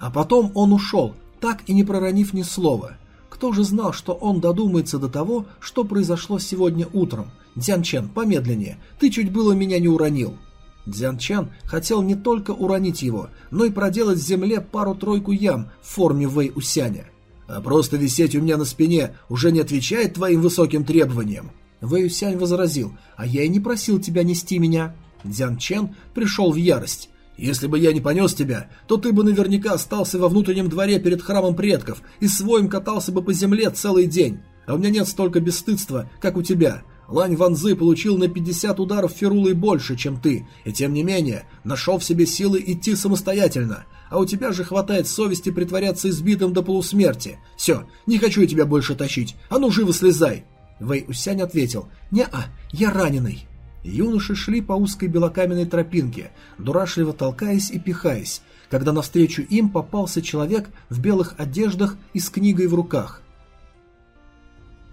А потом он ушел, так и не проронив ни слова. Кто же знал, что он додумается до того, что произошло сегодня утром? Дзян Чен, помедленнее, ты чуть было меня не уронил. Дзян Чен хотел не только уронить его, но и проделать в земле пару-тройку ям в форме Вэй Усяня. А просто висеть у меня на спине уже не отвечает твоим высоким требованиям. Вэй Сянь возразил, а я и не просил тебя нести меня. Дзян Чен пришел в ярость. Если бы я не понес тебя, то ты бы наверняка остался во внутреннем дворе перед храмом предков и своим катался бы по земле целый день. А у меня нет столько бесстыдства, как у тебя. Лань Ванзы получил на 50 ударов ферулой больше, чем ты, и тем не менее нашел в себе силы идти самостоятельно а у тебя же хватает совести притворяться избитым до полусмерти. Все, не хочу я тебя больше тащить, а ну живо слезай!» Вэй Усянь ответил, «Не-а, я раненый». Юноши шли по узкой белокаменной тропинке, дурашливо толкаясь и пихаясь, когда навстречу им попался человек в белых одеждах и с книгой в руках.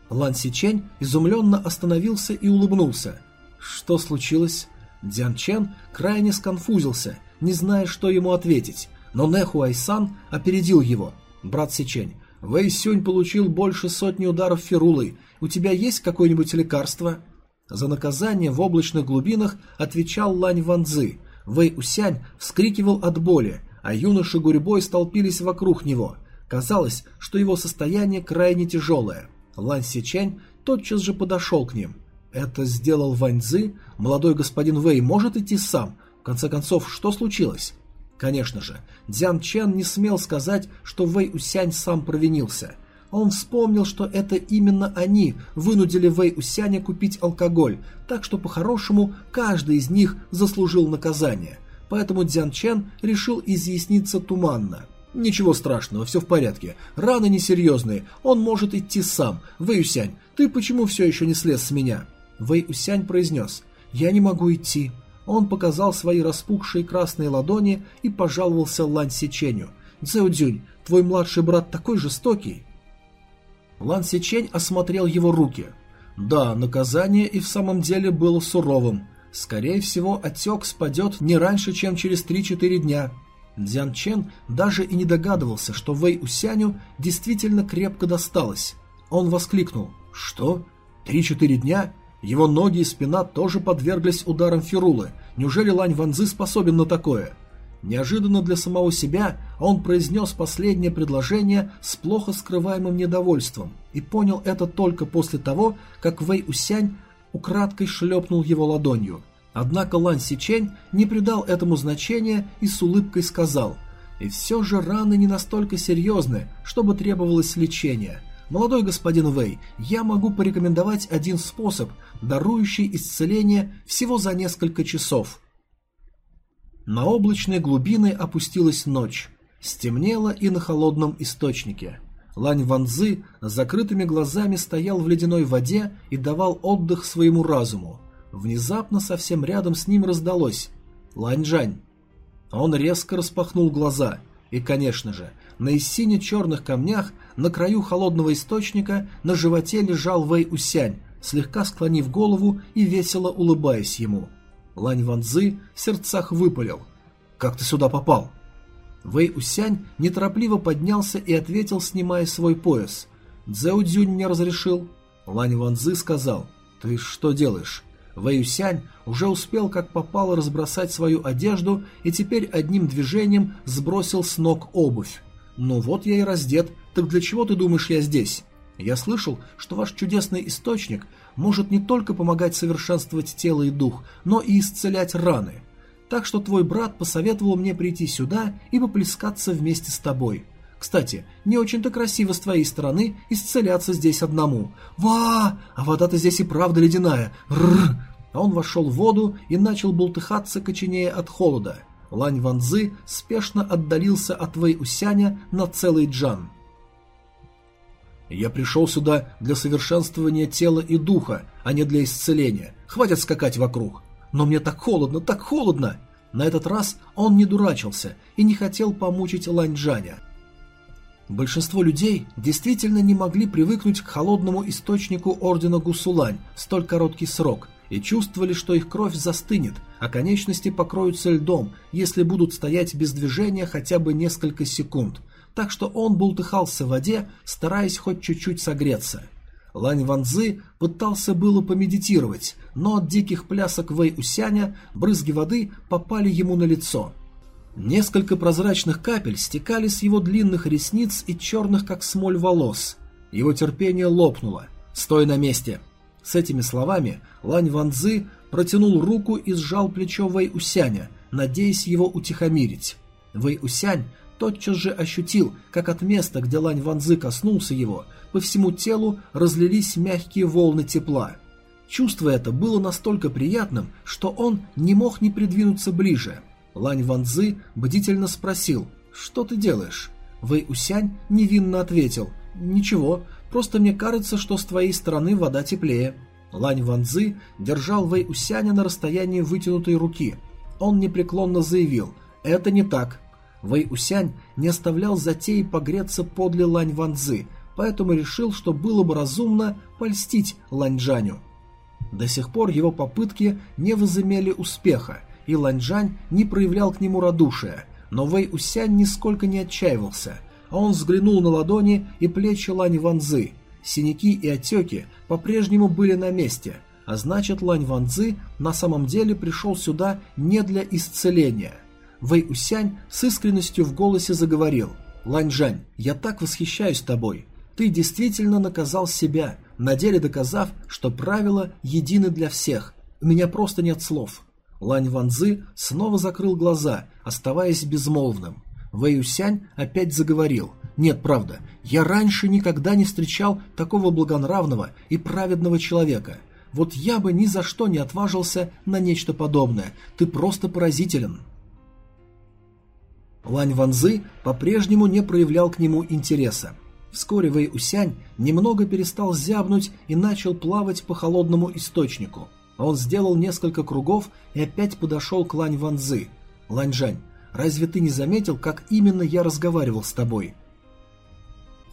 Лан Сичень изумленно остановился и улыбнулся. «Что случилось?» Дзян Чен крайне сконфузился, не зная, что ему ответить, но Нехуайсан опередил его. «Брат Сичень, Вэй Сюнь получил больше сотни ударов ферулой. У тебя есть какое-нибудь лекарство?» За наказание в облачных глубинах отвечал Лань Ванзы. Вэй Усянь вскрикивал от боли, а юноши гурьбой столпились вокруг него. Казалось, что его состояние крайне тяжелое. Лань Сичень тотчас же подошел к ним. «Это сделал Ваньзы? Молодой господин Вэй может идти сам? В конце концов, что случилось?» Конечно же, Дзян Чен не смел сказать, что Вэй Усянь сам провинился. Он вспомнил, что это именно они вынудили Вэй Усяня купить алкоголь, так что по-хорошему каждый из них заслужил наказание. Поэтому Дзян Чен решил изъясниться туманно. «Ничего страшного, все в порядке. Раны несерьезные, он может идти сам. Вэй Усянь, ты почему все еще не слез с меня?» Вэй Усянь произнес «Я не могу идти». Он показал свои распухшие красные ладони и пожаловался Лань Сеченю. «Цзэудзюнь, твой младший брат такой жестокий!» Лан Сичень осмотрел его руки. Да, наказание и в самом деле было суровым. Скорее всего, отек спадет не раньше, чем через 3-4 дня. Дзян Чен даже и не догадывался, что Вэй Усяню действительно крепко досталось. Он воскликнул «Что? Три-четыре дня? Его ноги и спина тоже подверглись ударам Фирулы. Неужели Лань Ванзы способен на такое?» Неожиданно для самого себя он произнес последнее предложение с плохо скрываемым недовольством и понял это только после того, как Вэй Усянь украдкой шлепнул его ладонью. Однако Лан Сичень не придал этому значения и с улыбкой сказал «И все же раны не настолько серьезны, чтобы требовалось лечение. Молодой господин Вэй, я могу порекомендовать один способ, дарующий исцеление всего за несколько часов». На облачной глубины опустилась ночь. Стемнело и на холодном источнике. Лань Ванзы с закрытыми глазами стоял в ледяной воде и давал отдых своему разуму. Внезапно совсем рядом с ним раздалось «Лань Жань». Он резко распахнул глаза, и, конечно же, на иссине черных камнях на краю холодного источника на животе лежал Вэй Усянь, слегка склонив голову и весело улыбаясь ему. Лань Ванзы в сердцах выпалил. «Как ты сюда попал?» Вэй Усянь неторопливо поднялся и ответил, снимая свой пояс. «Цзэу Дзюнь мне разрешил». Лань Ванзы сказал. «Ты что делаешь?» Вэй Усянь уже успел как попало разбросать свою одежду и теперь одним движением сбросил с ног обувь. «Ну вот я и раздет, так для чего ты думаешь я здесь?» «Я слышал, что ваш чудесный источник может не только помогать совершенствовать тело и дух, но и исцелять раны. Так что твой брат посоветовал мне прийти сюда и поплескаться вместе с тобой. Кстати, не очень-то красиво с твоей стороны исцеляться здесь одному. Ва! А вода-то здесь и правда ледяная. Рррр! Он вошел в воду и начал бултыхаться, коченея от холода. Лань Ванзы спешно отдалился от Вэй Усяня на целый джан. Я пришел сюда для совершенствования тела и духа, а не для исцеления. Хватит скакать вокруг. Но мне так холодно, так холодно. На этот раз он не дурачился и не хотел помучить Ланьжаня. Большинство людей действительно не могли привыкнуть к холодному источнику ордена Гусулань в столь короткий срок и чувствовали, что их кровь застынет, а конечности покроются льдом, если будут стоять без движения хотя бы несколько секунд – так что он бултыхался в воде, стараясь хоть чуть-чуть согреться. Лань Ванзы пытался было помедитировать, но от диких плясок Вэй Усяня брызги воды попали ему на лицо. Несколько прозрачных капель стекали с его длинных ресниц и черных, как смоль, волос. Его терпение лопнуло. «Стой на месте!» С этими словами Лань Ванзы протянул руку и сжал плечо Вэй Усяня, надеясь его утихомирить. Вэй Усянь тотчас же ощутил, как от места, где Лань Ванзы коснулся его, по всему телу разлились мягкие волны тепла. Чувство это было настолько приятным, что он не мог не придвинуться ближе. Лань Ванзы бдительно спросил «Что ты делаешь?» Вэй Усянь невинно ответил «Ничего, просто мне кажется, что с твоей стороны вода теплее». Лань Ванзы держал Вэй Усяня на расстоянии вытянутой руки. Он непреклонно заявил «Это не так, Вэй Усянь не оставлял затеи погреться подле Лань Ванзы, поэтому решил, что было бы разумно польстить Лань Джаню. До сих пор его попытки не возымели успеха, и Лань Джань не проявлял к нему радушия, но Вэй Усянь нисколько не отчаивался, а он взглянул на ладони и плечи Лань Ванзы. Синяки и отеки по-прежнему были на месте, а значит Лань Ванзы на самом деле пришел сюда не для исцеления – Вэй Усянь с искренностью в голосе заговорил. «Ланьжань, я так восхищаюсь тобой. Ты действительно наказал себя, на деле доказав, что правила едины для всех. У меня просто нет слов». Лань Ванзы снова закрыл глаза, оставаясь безмолвным. Вэй Усянь опять заговорил. «Нет, правда, я раньше никогда не встречал такого благонравного и праведного человека. Вот я бы ни за что не отважился на нечто подобное. Ты просто поразителен». Лань Ванзы по-прежнему не проявлял к нему интереса. Вскоре Вэй Усянь немного перестал зябнуть и начал плавать по холодному источнику. Он сделал несколько кругов и опять подошел к Лань Ванзы. «Лань Жань, разве ты не заметил, как именно я разговаривал с тобой?»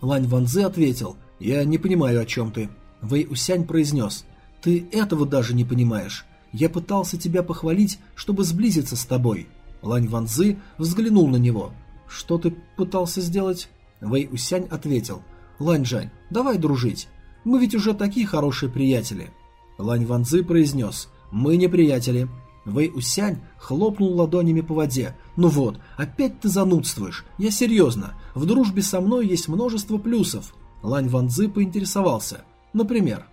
Лань Ванзы ответил, Я не понимаю, о чем ты. Вэй Усянь произнес. Ты этого даже не понимаешь. Я пытался тебя похвалить, чтобы сблизиться с тобой. Лань Ванзы взглянул на него. Что ты пытался сделать? Вэй Усянь ответил. Лань Жань, давай дружить. Мы ведь уже такие хорошие приятели. Лань Ванзы произнес. Мы не приятели. Вэй Усянь хлопнул ладонями по воде. «Ну вот, опять ты занудствуешь. Я серьезно. В дружбе со мной есть множество плюсов». Лань Ванзы поинтересовался. «Например?»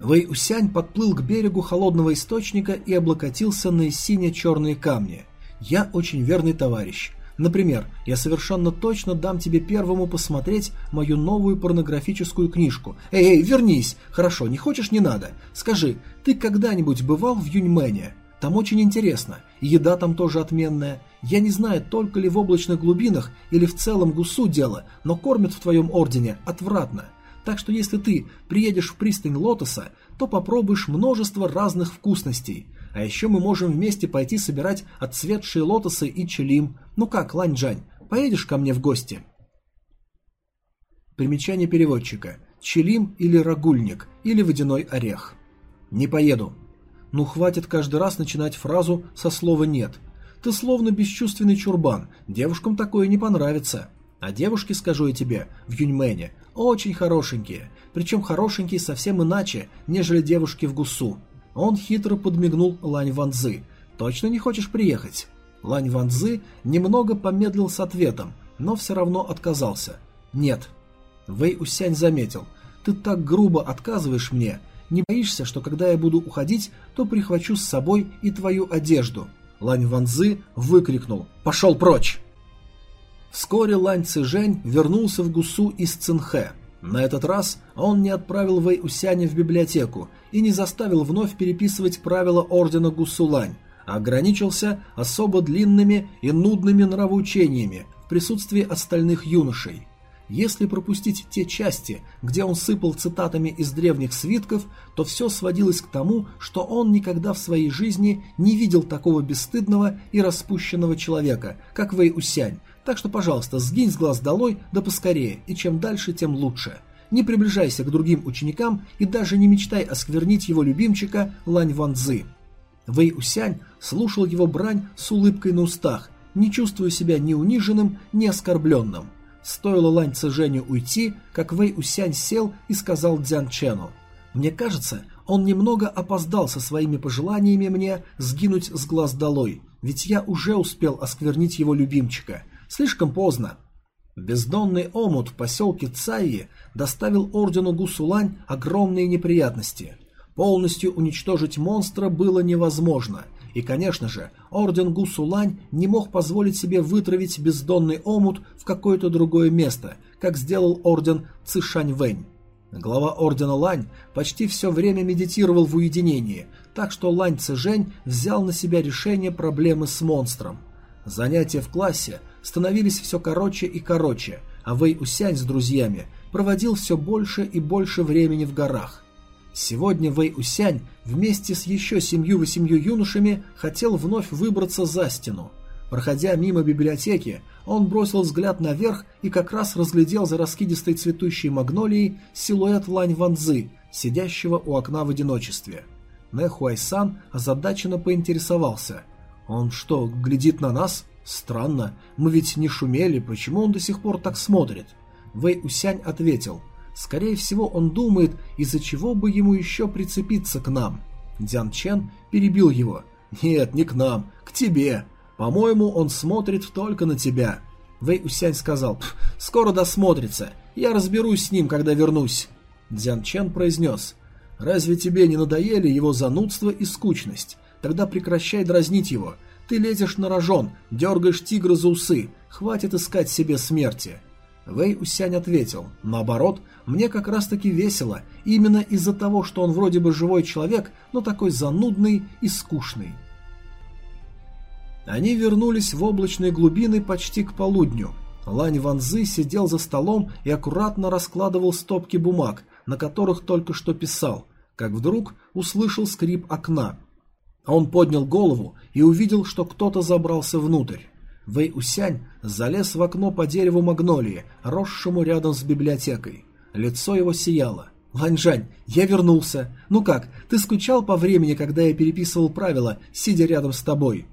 Вэй Усянь подплыл к берегу холодного источника и облокотился на сине-черные камни. «Я очень верный товарищ. Например, я совершенно точно дам тебе первому посмотреть мою новую порнографическую книжку. Эй, эй, вернись! Хорошо, не хочешь, не надо. Скажи, ты когда-нибудь бывал в Юньмене? Там очень интересно. Еда там тоже отменная. Я не знаю, только ли в облачных глубинах или в целом гусу дело, но кормят в твоем ордене отвратно. Так что если ты приедешь в пристань Лотоса, то попробуешь множество разных вкусностей. А еще мы можем вместе пойти собирать отцветшие лотосы и челим. Ну как, Лань-Джань, поедешь ко мне в гости?» Примечание переводчика. Челим или рагульник, или водяной орех. «Не поеду». Ну хватит каждый раз начинать фразу со слова «нет». Ты словно бесчувственный чурбан, девушкам такое не понравится. А девушки, скажу я тебе, в Юньмене, очень хорошенькие. Причем хорошенькие совсем иначе, нежели девушки в Гусу. Он хитро подмигнул Лань Ванзы. «Точно не хочешь приехать?» Лань Ванзы немного помедлил с ответом, но все равно отказался. «Нет». Вэй Усянь заметил. «Ты так грубо отказываешь мне. Не боишься, что когда я буду уходить, то прихвачу с собой и твою одежду?» Лань Ванзы выкрикнул «Пошел прочь!» Вскоре Лань Цзэжэнь вернулся в Гусу из Цинхэ. На этот раз он не отправил Вэй Усяня в библиотеку и не заставил вновь переписывать правила ордена Гусулань, а ограничился особо длинными и нудными нравоучениями в присутствии остальных юношей. Если пропустить те части, где он сыпал цитатами из древних свитков, то все сводилось к тому, что он никогда в своей жизни не видел такого бесстыдного и распущенного человека, как Вэй Усянь, так что, пожалуйста, сгинь с глаз долой, да поскорее, и чем дальше, тем лучше. Не приближайся к другим ученикам и даже не мечтай осквернить его любимчика Лань Ван Цзы. Вэй Усянь слушал его брань с улыбкой на устах, не чувствуя себя ни униженным, ни оскорбленным. Стоило Лань Цзэжэню уйти, как Вэй Усянь сел и сказал Дзян Чену. «Мне кажется, он немного опоздал со своими пожеланиями мне сгинуть с глаз долой, ведь я уже успел осквернить его любимчика. Слишком поздно. Бездонный омут в поселке Цайи доставил ордену Гусулань огромные неприятности. Полностью уничтожить монстра было невозможно, и, конечно же, орден Гусулань не мог позволить себе вытравить бездонный омут в какое-то другое место, как сделал орден Цишаньвэнь. Глава ордена Лань почти все время медитировал в уединении, так что Лань Цзэжэнь взял на себя решение проблемы с монстром. Занятия в классе становились все короче и короче, а Вэй Усянь с друзьями проводил все больше и больше времени в горах. Сегодня Вэй Усянь вместе с еще семью-восемью юношами хотел вновь выбраться за стену. Проходя мимо библиотеки, он бросил взгляд наверх и как раз разглядел за раскидистой цветущей магнолией силуэт Лань Ванзы, сидящего у окна в одиночестве. Нэ Хуайсан озадаченно поинтересовался. «Он что, глядит на нас?» Странно, мы ведь не шумели, почему он до сих пор так смотрит? Вэй Усянь ответил. Скорее всего, он думает, из-за чего бы ему еще прицепиться к нам. Дзян Чен перебил его. Нет, не к нам, к тебе. По-моему, он смотрит только на тебя. Вэй Усянь сказал, скоро досмотрится. Я разберусь с ним, когда вернусь. Дзян Чен произнес. Разве тебе не надоели его занудство и скучность? Тогда прекращай дразнить его. Ты лезешь на рожон, дергаешь тигра за усы. Хватит искать себе смерти. Вэй Усянь ответил, наоборот, мне как раз таки весело, именно из-за того, что он вроде бы живой человек, но такой занудный и скучный. Они вернулись в облачные глубины почти к полудню. Лань Ванзы сидел за столом и аккуратно раскладывал стопки бумаг, на которых только что писал, как вдруг услышал скрип окна. Он поднял голову и увидел, что кто-то забрался внутрь. Вэй Усянь залез в окно по дереву магнолии, росшему рядом с библиотекой. Лицо его сияло. «Ланьжань, я вернулся. Ну как, ты скучал по времени, когда я переписывал правила, сидя рядом с тобой?»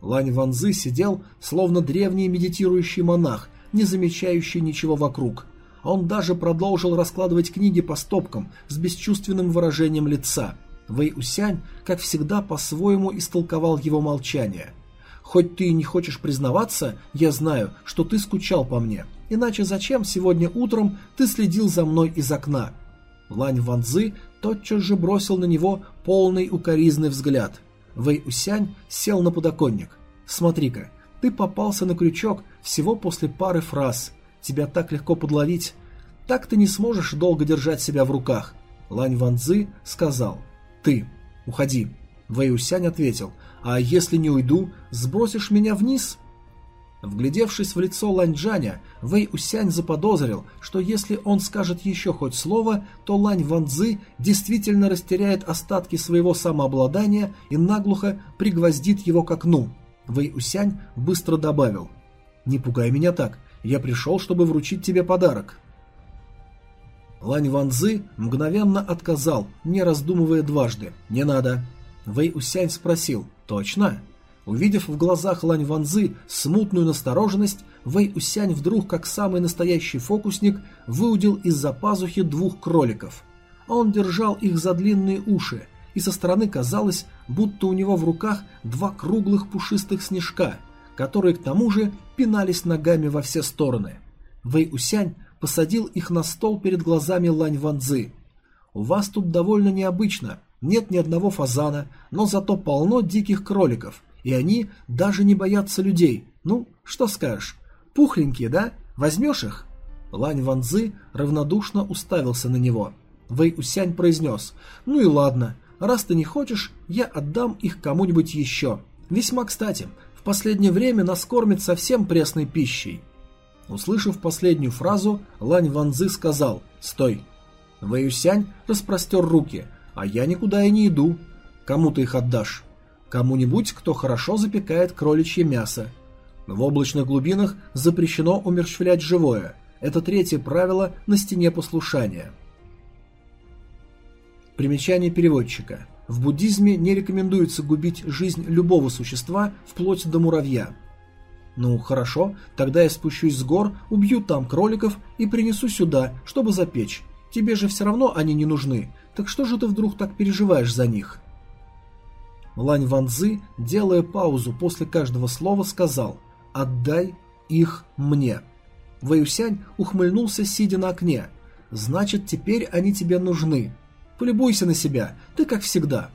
Лань Ванзы сидел, словно древний медитирующий монах, не замечающий ничего вокруг. Он даже продолжил раскладывать книги по стопкам с бесчувственным выражением лица. Вэй Усянь, как всегда, по-своему истолковал его молчание. «Хоть ты и не хочешь признаваться, я знаю, что ты скучал по мне. Иначе зачем сегодня утром ты следил за мной из окна?» Лань Ванзы тотчас же бросил на него полный укоризный взгляд. Вэй Усянь сел на подоконник. «Смотри-ка, ты попался на крючок всего после пары фраз. Тебя так легко подловить. Так ты не сможешь долго держать себя в руках». Лань Ванзы сказал «Ты, уходи». Вэй Усянь ответил «А если не уйду, сбросишь меня вниз?» Вглядевшись в лицо Ланьжаня, Вэй Усянь заподозрил, что если он скажет еще хоть слово, то Лань Ванзы действительно растеряет остатки своего самообладания и наглухо пригвоздит его к окну. Вэй Усянь быстро добавил «Не пугай меня так, я пришел, чтобы вручить тебе подарок». Лань Ванзы мгновенно отказал, не раздумывая дважды «Не надо». Вэй Усянь спросил «Точно?» Увидев в глазах Лань Ванзы смутную настороженность, Вэй Усянь вдруг, как самый настоящий фокусник, выудил из-за пазухи двух кроликов. Он держал их за длинные уши, и со стороны казалось, будто у него в руках два круглых пушистых снежка, которые к тому же пинались ногами во все стороны. Вэй Усянь посадил их на стол перед глазами Лань Ванзы. «У вас тут довольно необычно, нет ни одного фазана, но зато полно диких кроликов» и они даже не боятся людей. Ну, что скажешь? Пухленькие, да? Возьмешь их?» Лань Ванзы равнодушно уставился на него. Вэй Усянь произнес, «Ну и ладно, раз ты не хочешь, я отдам их кому-нибудь еще. Весьма кстати, в последнее время нас кормят совсем пресной пищей». Услышав последнюю фразу, Лань Ванзы сказал «Стой». Вэй Усянь распростер руки, «А я никуда и не иду. Кому ты их отдашь?» Кому-нибудь, кто хорошо запекает кроличье мясо. В облачных глубинах запрещено умерщвлять живое. Это третье правило на стене послушания. Примечание переводчика. В буддизме не рекомендуется губить жизнь любого существа, вплоть до муравья. Ну, хорошо, тогда я спущусь с гор, убью там кроликов и принесу сюда, чтобы запечь. Тебе же все равно они не нужны, так что же ты вдруг так переживаешь за них?» Лань Ванзы, делая паузу после каждого слова, сказал «Отдай их мне». Вэюсянь ухмыльнулся, сидя на окне. «Значит, теперь они тебе нужны. Полюбуйся на себя, ты как всегда».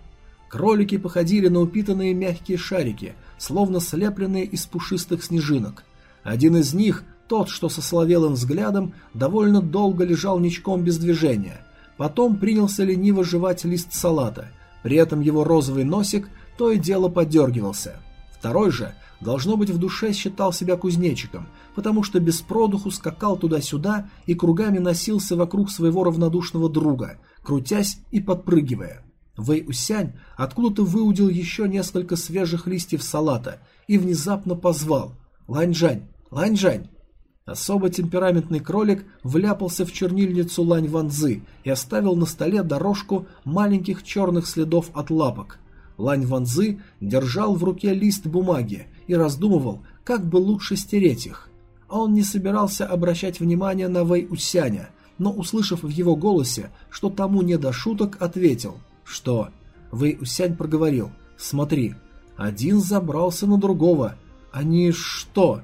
Кролики походили на упитанные мягкие шарики, словно слепленные из пушистых снежинок. Один из них, тот, что со соловелым взглядом, довольно долго лежал ничком без движения. Потом принялся лениво жевать лист салата – при этом его розовый носик то и дело подергивался. Второй же, должно быть, в душе считал себя кузнечиком, потому что без продуху скакал туда-сюда и кругами носился вокруг своего равнодушного друга, крутясь и подпрыгивая. Вэй Усянь откуда-то выудил еще несколько свежих листьев салата и внезапно позвал «Ланьжань! Ланьжань!» Особо темпераментный кролик вляпался в чернильницу Лань Ванзы и оставил на столе дорожку маленьких черных следов от лапок. Лань Ванзы держал в руке лист бумаги и раздумывал, как бы лучше стереть их. А он не собирался обращать внимание на Вэй Усяня, но, услышав в его голосе, что тому не до шуток, ответил, что... Вэй Усянь проговорил, «Смотри, один забрался на другого. Они что?»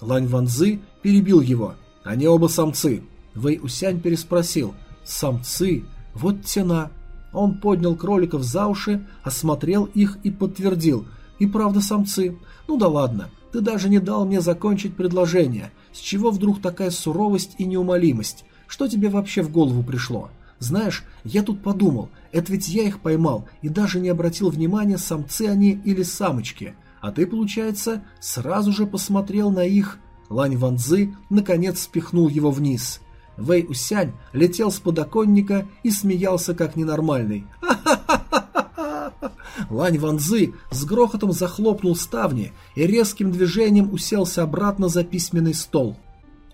Лань Ванзы перебил его. Они оба самцы. Вэй Усянь переспросил. Самцы? Вот тена. Он поднял кроликов за уши, осмотрел их и подтвердил. И правда самцы. Ну да ладно, ты даже не дал мне закончить предложение. С чего вдруг такая суровость и неумолимость? Что тебе вообще в голову пришло? Знаешь, я тут подумал, это ведь я их поймал и даже не обратил внимания, самцы они или самочки – а ты, получается, сразу же посмотрел на их... Лань Ванзы наконец спихнул его вниз. Вэй Усянь летел с подоконника и смеялся как ненормальный. Лань Ванзы с грохотом захлопнул ставни и резким движением уселся обратно за письменный стол.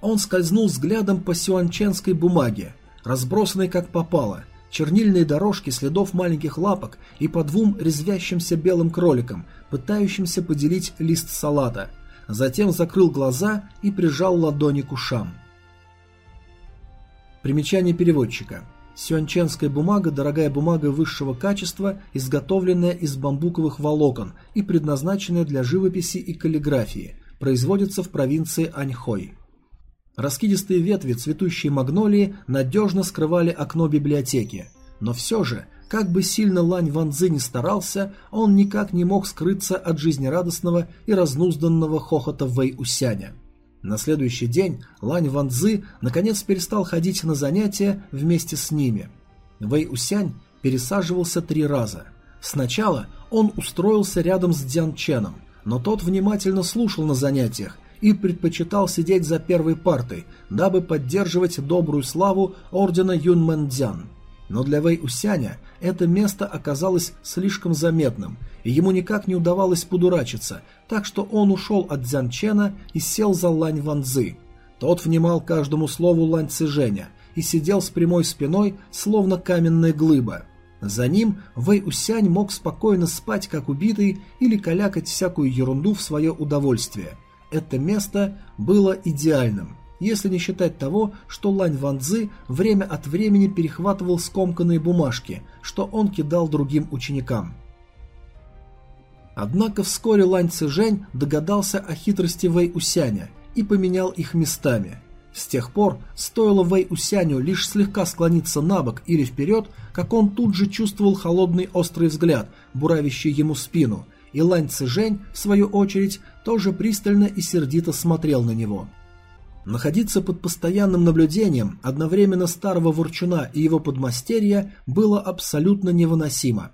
Он скользнул взглядом по сюанченской бумаге, разбросанной как попало, чернильные дорожки следов маленьких лапок и по двум резвящимся белым кроликам, пытающимся поделить лист салата. Затем закрыл глаза и прижал ладони к ушам. Примечание переводчика. Сюанченская бумага – дорогая бумага высшего качества, изготовленная из бамбуковых волокон и предназначенная для живописи и каллиграфии. Производится в провинции Аньхой. Раскидистые ветви цветущей магнолии надежно скрывали окно библиотеки. Но все же, как бы сильно Лань Ванзы не старался, он никак не мог скрыться от жизнерадостного и разнузданного хохота Вэй Усяня. На следующий день Лань Ванзы наконец перестал ходить на занятия вместе с ними. Вэй Усянь пересаживался три раза. Сначала он устроился рядом с Дзян Ченом, но тот внимательно слушал на занятиях и предпочитал сидеть за первой партой, дабы поддерживать добрую славу ордена Юнмэндзян. Но для Вэй Усяня это место оказалось слишком заметным, и ему никак не удавалось подурачиться, так что он ушел от Дзян Чена и сел за Лань Ванзы. Тот внимал каждому слову Лань Цзэжэня и сидел с прямой спиной, словно каменная глыба. За ним Вэй Усянь мог спокойно спать, как убитый, или калякать всякую ерунду в свое удовольствие – это место было идеальным, если не считать того, что Лань Ванзы время от времени перехватывал скомканные бумажки, что он кидал другим ученикам. Однако вскоре Лань Цзэжэнь догадался о хитрости Вэй Усяня и поменял их местами. С тех пор, стоило Вэй Усяню лишь слегка склониться на бок или вперед, как он тут же чувствовал холодный острый взгляд, буравящий ему спину, и Лань Цзэжэнь, в свою очередь, тоже пристально и сердито смотрел на него. Находиться под постоянным наблюдением одновременно старого ворчуна и его подмастерья было абсолютно невыносимо.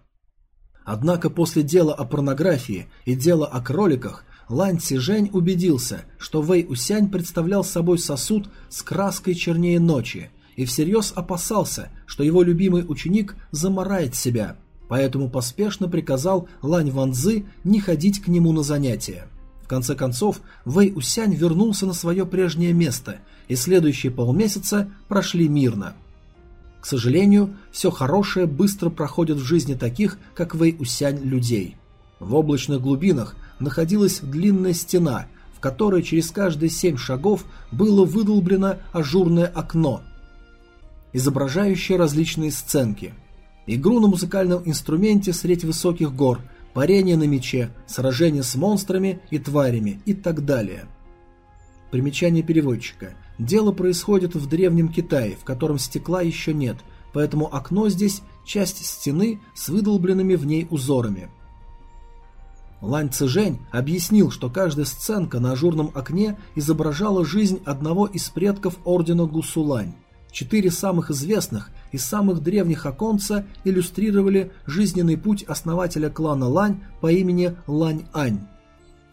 Однако после дела о порнографии и дела о кроликах Лань Цзэжэнь убедился, что Вэй Усянь представлял собой сосуд с краской чернее ночи и всерьез опасался, что его любимый ученик заморает себя – поэтому поспешно приказал Лань Ванзы не ходить к нему на занятия. В конце концов, Вэй Усянь вернулся на свое прежнее место, и следующие полмесяца прошли мирно. К сожалению, все хорошее быстро проходит в жизни таких, как Вэй Усянь, людей. В облачных глубинах находилась длинная стена, в которой через каждые семь шагов было выдолблено ажурное окно, изображающее различные сценки – игру на музыкальном инструменте средь высоких гор, парение на мече, сражение с монстрами и тварями и так далее. Примечание переводчика. Дело происходит в Древнем Китае, в котором стекла еще нет, поэтому окно здесь – часть стены с выдолбленными в ней узорами. Лань Цзэжэнь объяснил, что каждая сценка на ажурном окне изображала жизнь одного из предков ордена Гусулань. Четыре самых известных и самых древних оконца иллюстрировали жизненный путь основателя клана Лань по имени Лань-Ань.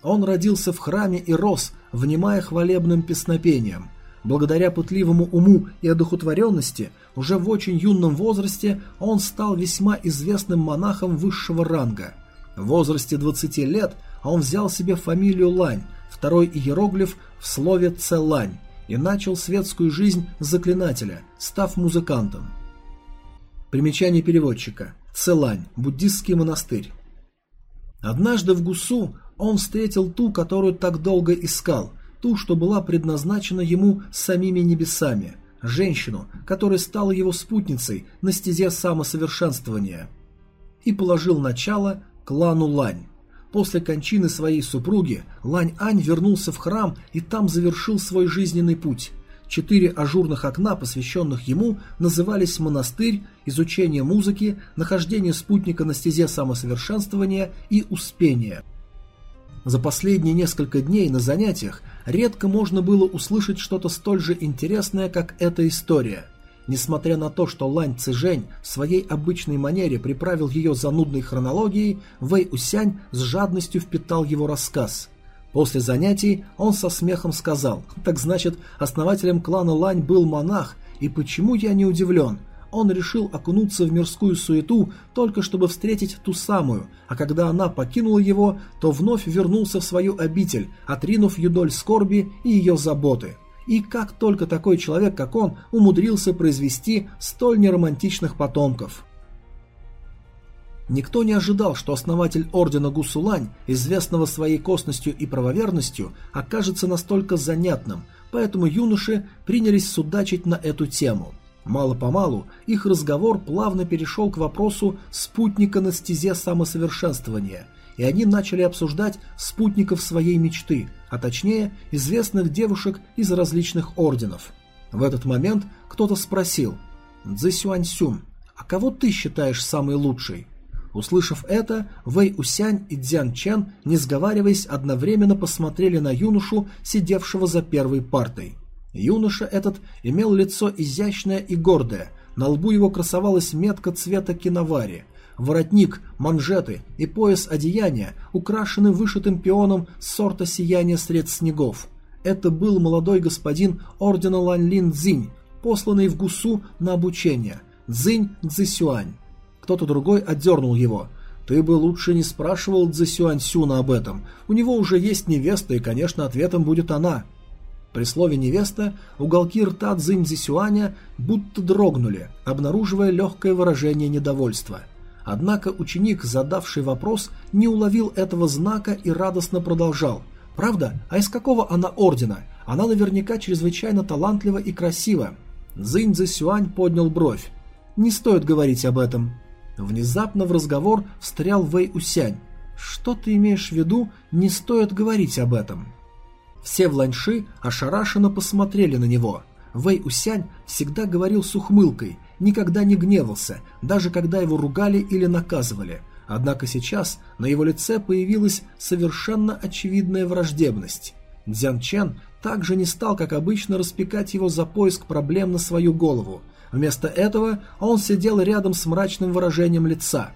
Он родился в храме и рос, внимая хвалебным песнопением. Благодаря пытливому уму и одухотворенности, уже в очень юном возрасте он стал весьма известным монахом высшего ранга. В возрасте 20 лет он взял себе фамилию Лань, второй иероглиф в слове Целань и начал светскую жизнь заклинателя, став музыкантом. Примечание переводчика. Целань. Буддистский монастырь. Однажды в Гусу он встретил ту, которую так долго искал, ту, что была предназначена ему самими небесами, женщину, которая стала его спутницей на стезе самосовершенствования, и положил начало клану Лань. После кончины своей супруги Лань-Ань вернулся в храм и там завершил свой жизненный путь. Четыре ажурных окна, посвященных ему, назывались «Монастырь», «Изучение музыки», «Нахождение спутника на стезе самосовершенствования» и «Успение». За последние несколько дней на занятиях редко можно было услышать что-то столь же интересное, как эта история – Несмотря на то, что Лань Цзэжэнь в своей обычной манере приправил ее занудной хронологией, Вэй Усянь с жадностью впитал его рассказ. После занятий он со смехом сказал, «Так значит, основателем клана Лань был монах, и почему я не удивлен? он решил окунуться в мирскую суету только чтобы встретить ту самую, а когда она покинула его, то вновь вернулся в свою обитель, отринув юдоль скорби и ее заботы. И как только такой человек, как он, умудрился произвести столь неромантичных потомков. Никто не ожидал, что основатель ордена Гусулань, известного своей косностью и правоверностью, окажется настолько занятным, поэтому юноши принялись судачить на эту тему. Мало-помалу их разговор плавно перешел к вопросу спутника на стезе самосовершенствования, и они начали обсуждать спутников своей мечты, а точнее известных девушек из различных орденов. В этот момент кто-то спросил «Цзэсюаньсюн, а кого ты считаешь самой лучшей?» Услышав это, Вэй Усянь и Дзян Чен, не сговариваясь, одновременно посмотрели на юношу, сидевшего за первой партой. Юноша этот имел лицо изящное и гордое, на лбу его красовалась метка цвета киновари. Воротник, манжеты и пояс одеяния украшены вышитым пионом сорта сияния сред снегов. Это был молодой господин ордена Ланлин Цзинь, посланный в Гусу на обучение, Цзинь Цзисюань. Кто-то другой отдернул его. «Ты бы лучше не спрашивал Цзэсюаньсюна об этом. У него уже есть невеста, и, конечно, ответом будет она». При слове «невеста» уголки рта Цзинь Цзисюаня будто дрогнули, обнаруживая легкое выражение недовольства. Однако ученик, задавший вопрос, не уловил этого знака и радостно продолжал. «Правда? А из какого она ордена? Она наверняка чрезвычайно талантлива и красива». Цзинь Цзисюань поднял бровь. «Не стоит говорить об этом. Внезапно в разговор встрял Вэй Усянь. «Что ты имеешь в виду? Не стоит говорить об этом». Все в Ланьши ошарашенно посмотрели на него. Вэй Усянь всегда говорил с ухмылкой, никогда не гневался, даже когда его ругали или наказывали. Однако сейчас на его лице появилась совершенно очевидная враждебность. Дзян Чен также не стал, как обычно, распекать его за поиск проблем на свою голову – Вместо этого он сидел рядом с мрачным выражением лица.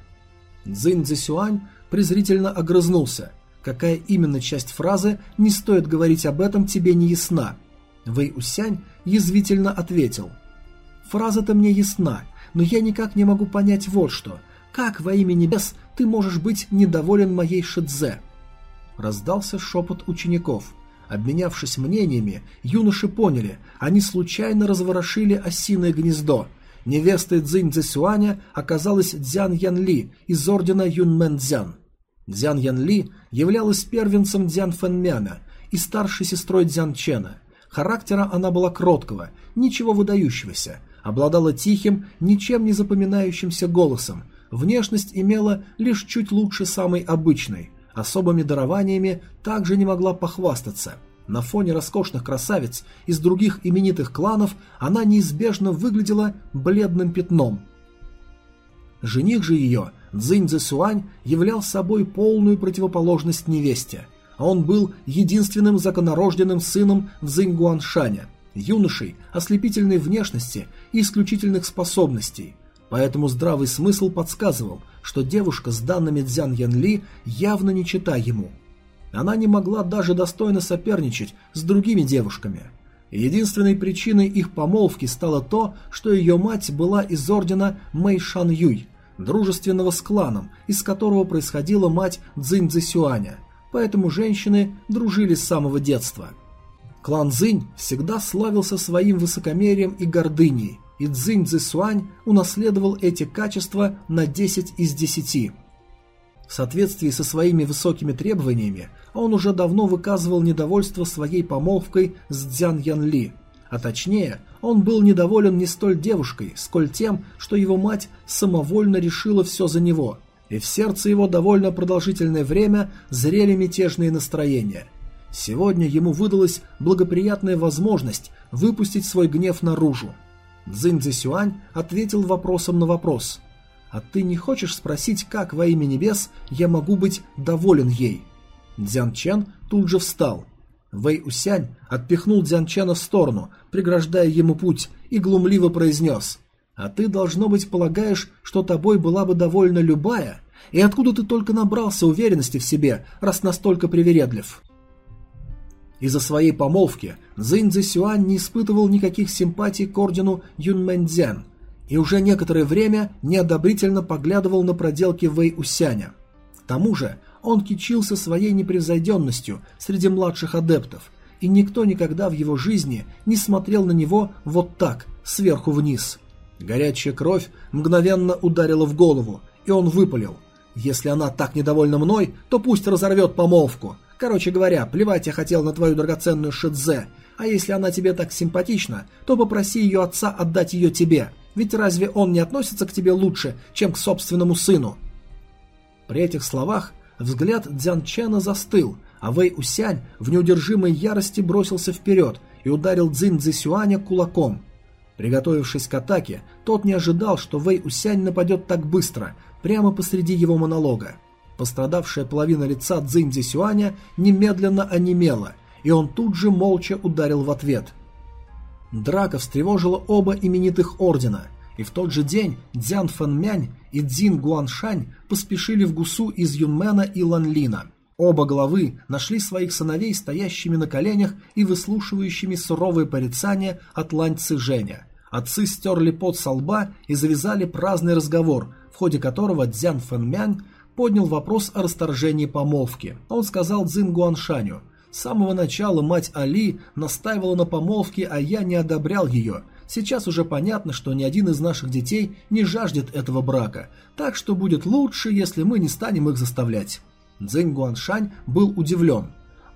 Цзинь Цзисюань презрительно огрызнулся. Какая именно часть фразы «не стоит говорить об этом, тебе не ясна?» Вэй Усянь язвительно ответил. «Фраза-то мне ясна, но я никак не могу понять вот что. Как во имя небес ты можешь быть недоволен моей шидзе?» Раздался шепот учеников. Обменявшись мнениями, юноши поняли, они случайно разворошили осиное гнездо. Невестой Цзинь Цзэсюаня оказалась Дзян Ян Ли из ордена Юнмен Цзян. Дзян Ян Ли являлась первенцем Дзян Фэнмяна и старшей сестрой Дзян Чена. Характера она была кроткого, ничего выдающегося, обладала тихим, ничем не запоминающимся голосом, внешность имела лишь чуть лучше самой обычной – Особыми дарованиями также не могла похвастаться. На фоне роскошных красавиц из других именитых кланов она неизбежно выглядела бледным пятном. Жених же ее, Цзинь Цзэсюань, являл собой полную противоположность невесте. Он был единственным законорожденным сыном Цзинь Гуаншаня, юношей ослепительной внешности и исключительных способностей. Поэтому здравый смысл подсказывал, что девушка с данными Цзян Янли явно не чита ему. Она не могла даже достойно соперничать с другими девушками. Единственной причиной их помолвки стало то, что ее мать была из ордена Мэй Шан Юй, дружественного с кланом, из которого происходила мать Цзинь Цзисюаня, поэтому женщины дружили с самого детства. Клан Цзинь всегда славился своим высокомерием и гордыней, и Цзинь Цзисуань унаследовал эти качества на 10 из 10. В соответствии со своими высокими требованиями, он уже давно выказывал недовольство своей помолвкой с Цзян Ян Ли, а точнее, он был недоволен не столь девушкой, сколь тем, что его мать самовольно решила все за него, и в сердце его довольно продолжительное время зрели мятежные настроения. Сегодня ему выдалась благоприятная возможность выпустить свой гнев наружу. Цзинь Цзисюань ответил вопросом на вопрос. «А ты не хочешь спросить, как во имя небес я могу быть доволен ей?» Дзян Чен тут же встал. Вэй Усянь отпихнул Дзян Чена в сторону, преграждая ему путь, и глумливо произнес. «А ты, должно быть, полагаешь, что тобой была бы довольна любая? И откуда ты только набрался уверенности в себе, раз настолько привередлив?» Из-за своей помолвки Цзинь Цзисюань не испытывал никаких симпатий к ордену Юнмэнцзян и уже некоторое время неодобрительно поглядывал на проделки Вэй Усяня. К тому же он кичился своей непревзойденностью среди младших адептов, и никто никогда в его жизни не смотрел на него вот так, сверху вниз. Горячая кровь мгновенно ударила в голову, и он выпалил. «Если она так недовольна мной, то пусть разорвет помолвку. Короче говоря, плевать я хотел на твою драгоценную Шидзе, а если она тебе так симпатична, то попроси ее отца отдать ее тебе. Ведь разве он не относится к тебе лучше, чем к собственному сыну?» При этих словах взгляд Дзян Чена застыл, а Вэй Усянь в неудержимой ярости бросился вперед и ударил Цзинь Цзисюаня кулаком. Приготовившись к атаке, тот не ожидал, что Вэй Усянь нападет так быстро, прямо посреди его монолога. Пострадавшая половина лица Цзинь Цзисюаня немедленно онемела, и он тут же молча ударил в ответ – Драка встревожила оба именитых ордена, и в тот же день Дзян Фэнмянь и Цзин Гуаншань поспешили в Гусу из Юнмена и Ланлина. Оба главы нашли своих сыновей стоящими на коленях и выслушивающими суровые порицания от Лань Цзэжэня. Отцы стерли пот со лба и завязали праздный разговор, в ходе которого Дзян Фэнмянь поднял вопрос о расторжении помолвки. Он сказал Цзин Гуаншаню – с самого начала мать Али настаивала на помолвке, а я не одобрял ее. Сейчас уже понятно, что ни один из наших детей не жаждет этого брака, так что будет лучше, если мы не станем их заставлять. Цзэнь Гуаншань был удивлен.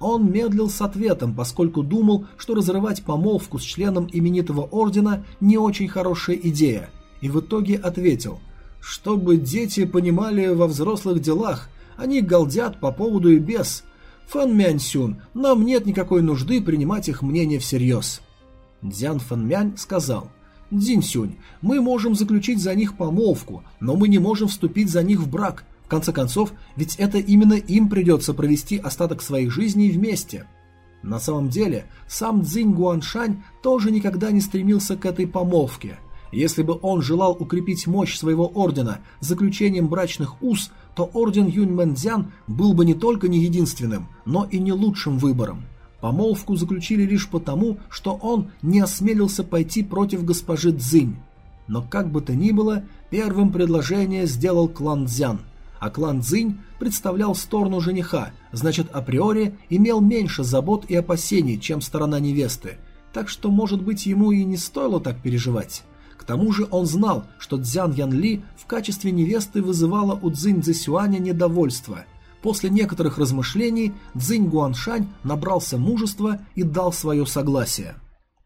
Он медлил с ответом, поскольку думал, что разрывать помолвку с членом именитого ордена не очень хорошая идея, и в итоге ответил, чтобы дети понимали во взрослых делах, они галдят по поводу и без, Фан Мянь-сюн, нам нет никакой нужды принимать их мнение всерьез. Дзян Фан Мянь сказал, Дзинь-сюнь, мы можем заключить за них помолвку, но мы не можем вступить за них в брак. В конце концов, ведь это именно им придется провести остаток своих жизней вместе. На самом деле, сам Цзинь Гуаншань тоже никогда не стремился к этой помолвке. Если бы он желал укрепить мощь своего ордена заключением брачных уз, то орден Юньмэнцзян был бы не только не единственным, но и не лучшим выбором. Помолвку заключили лишь потому, что он не осмелился пойти против госпожи Цзинь. Но как бы то ни было, первым предложение сделал клан Цзян, а клан Цзинь представлял сторону жениха, значит априори имел меньше забот и опасений, чем сторона невесты, так что, может быть, ему и не стоило так переживать. К тому же он знал, что Цзян Ян Ли в качестве невесты вызывала у Цзинь Цзисюаня недовольство. После некоторых размышлений Цзинь Гуаншань набрался мужества и дал свое согласие.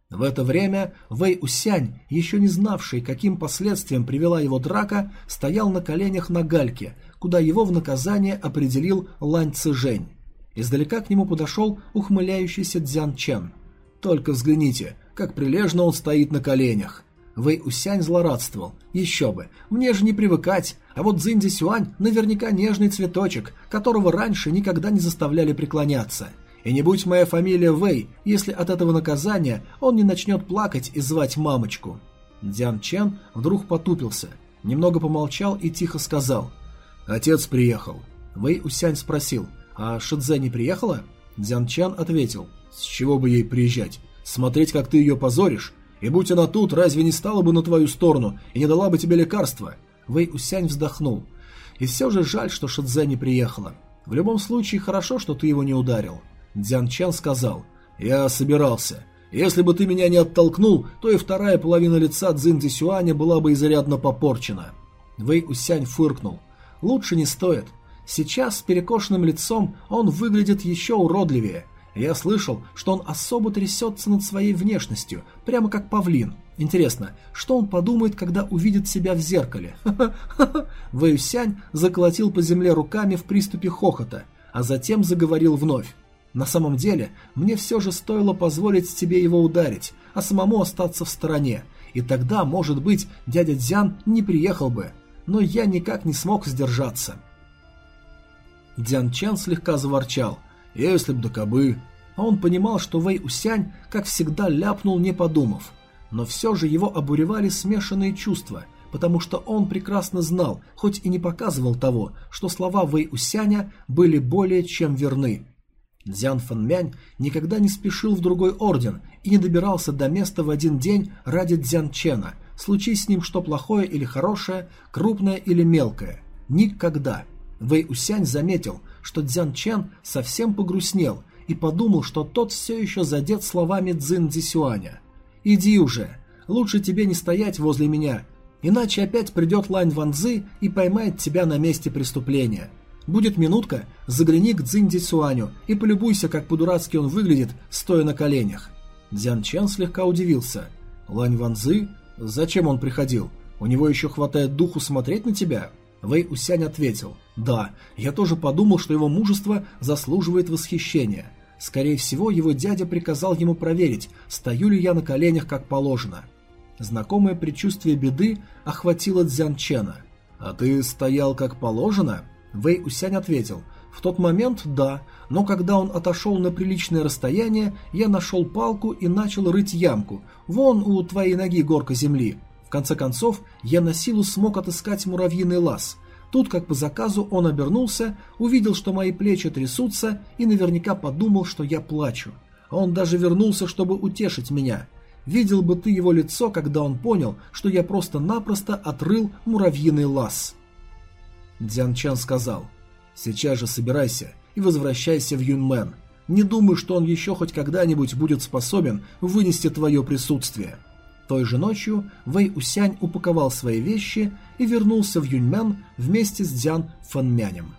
В это время Вэй Усянь, еще не знавший, каким последствиям привела его драка, стоял на коленях на гальке, куда его в наказание определил Лань Цзэжэнь. Издалека к нему подошел ухмыляющийся Цзян Чен. «Только взгляните, как прилежно он стоит на коленях. Вэй Усянь злорадствовал. Еще бы, мне же не привыкать, а вот Цзиньзи Сюань наверняка нежный цветочек, которого раньше никогда не заставляли преклоняться. И не будь моя фамилия Вэй, если от этого наказания он не начнет плакать и звать мамочку. Дзян Чен вдруг потупился, немного помолчал и тихо сказал. «Отец приехал». Вэй Усянь спросил, «А Шидзе не приехала?» Дзян Чен ответил, «С чего бы ей приезжать? Смотреть, как ты ее позоришь? И будь она тут, разве не стала бы на твою сторону и не дала бы тебе лекарства?» Вэй Усянь вздохнул. «И все же жаль, что Шидзе не приехала. В любом случае, хорошо, что ты его не ударил». Дзян Чан сказал. «Я собирался. Если бы ты меня не оттолкнул, то и вторая половина лица Цзин Сюаня была бы изрядно попорчена». Вэй Усянь фыркнул. «Лучше не стоит. Сейчас с перекошенным лицом он выглядит еще уродливее, я слышал, что он особо трясется над своей внешностью, прямо как павлин. Интересно, что он подумает, когда увидит себя в зеркале? Вэйсянь заколотил по земле руками в приступе хохота, а затем заговорил вновь. На самом деле, мне все же стоило позволить тебе его ударить, а самому остаться в стороне. И тогда, может быть, дядя Дзян не приехал бы. Но я никак не смог сдержаться. Дзян Чан слегка заворчал. Если б да кобы. А он понимал, что Вэй Усянь, как всегда, ляпнул, не подумав. Но все же его обуревали смешанные чувства, потому что он прекрасно знал, хоть и не показывал того, что слова Вэй Усяня были более чем верны. Дзян Фэнмянь никогда не спешил в другой орден и не добирался до места в один день ради Дзян Чена, случись с ним что плохое или хорошее, крупное или мелкое. Никогда. Вэй Усянь заметил, что Дзян Чен совсем погрустнел и подумал, что тот все еще задет словами Цзин Цзисюаня. «Иди уже, лучше тебе не стоять возле меня, иначе опять придет Лань Ванзы и поймает тебя на месте преступления. Будет минутка, загляни к Цзин Цзисюаню и полюбуйся, как по-дурацки он выглядит, стоя на коленях». Дзян Чен слегка удивился. «Лань Ванзы? Зачем он приходил? У него еще хватает духу смотреть на тебя?» Вэй Усянь ответил. «Да, я тоже подумал, что его мужество заслуживает восхищения. Скорее всего, его дядя приказал ему проверить, стою ли я на коленях как положено». Знакомое предчувствие беды охватило Дзян Чена. «А ты стоял как положено?» Вэй Усянь ответил. «В тот момент – да, но когда он отошел на приличное расстояние, я нашел палку и начал рыть ямку. Вон у твоей ноги горка земли. В конце концов, я на силу смог отыскать муравьиный лаз. Тут, как по заказу, он обернулся, увидел, что мои плечи трясутся и наверняка подумал, что я плачу. Он даже вернулся, чтобы утешить меня. Видел бы ты его лицо, когда он понял, что я просто-напросто отрыл муравьиный лаз. Дзян сказал, «Сейчас же собирайся и возвращайся в Юнмен. Не думаю, что он еще хоть когда-нибудь будет способен вынести твое присутствие». Той же ночью Вэй Усянь упаковал свои вещи и вернулся в Юньмян вместе с Дзян Фэнмянем.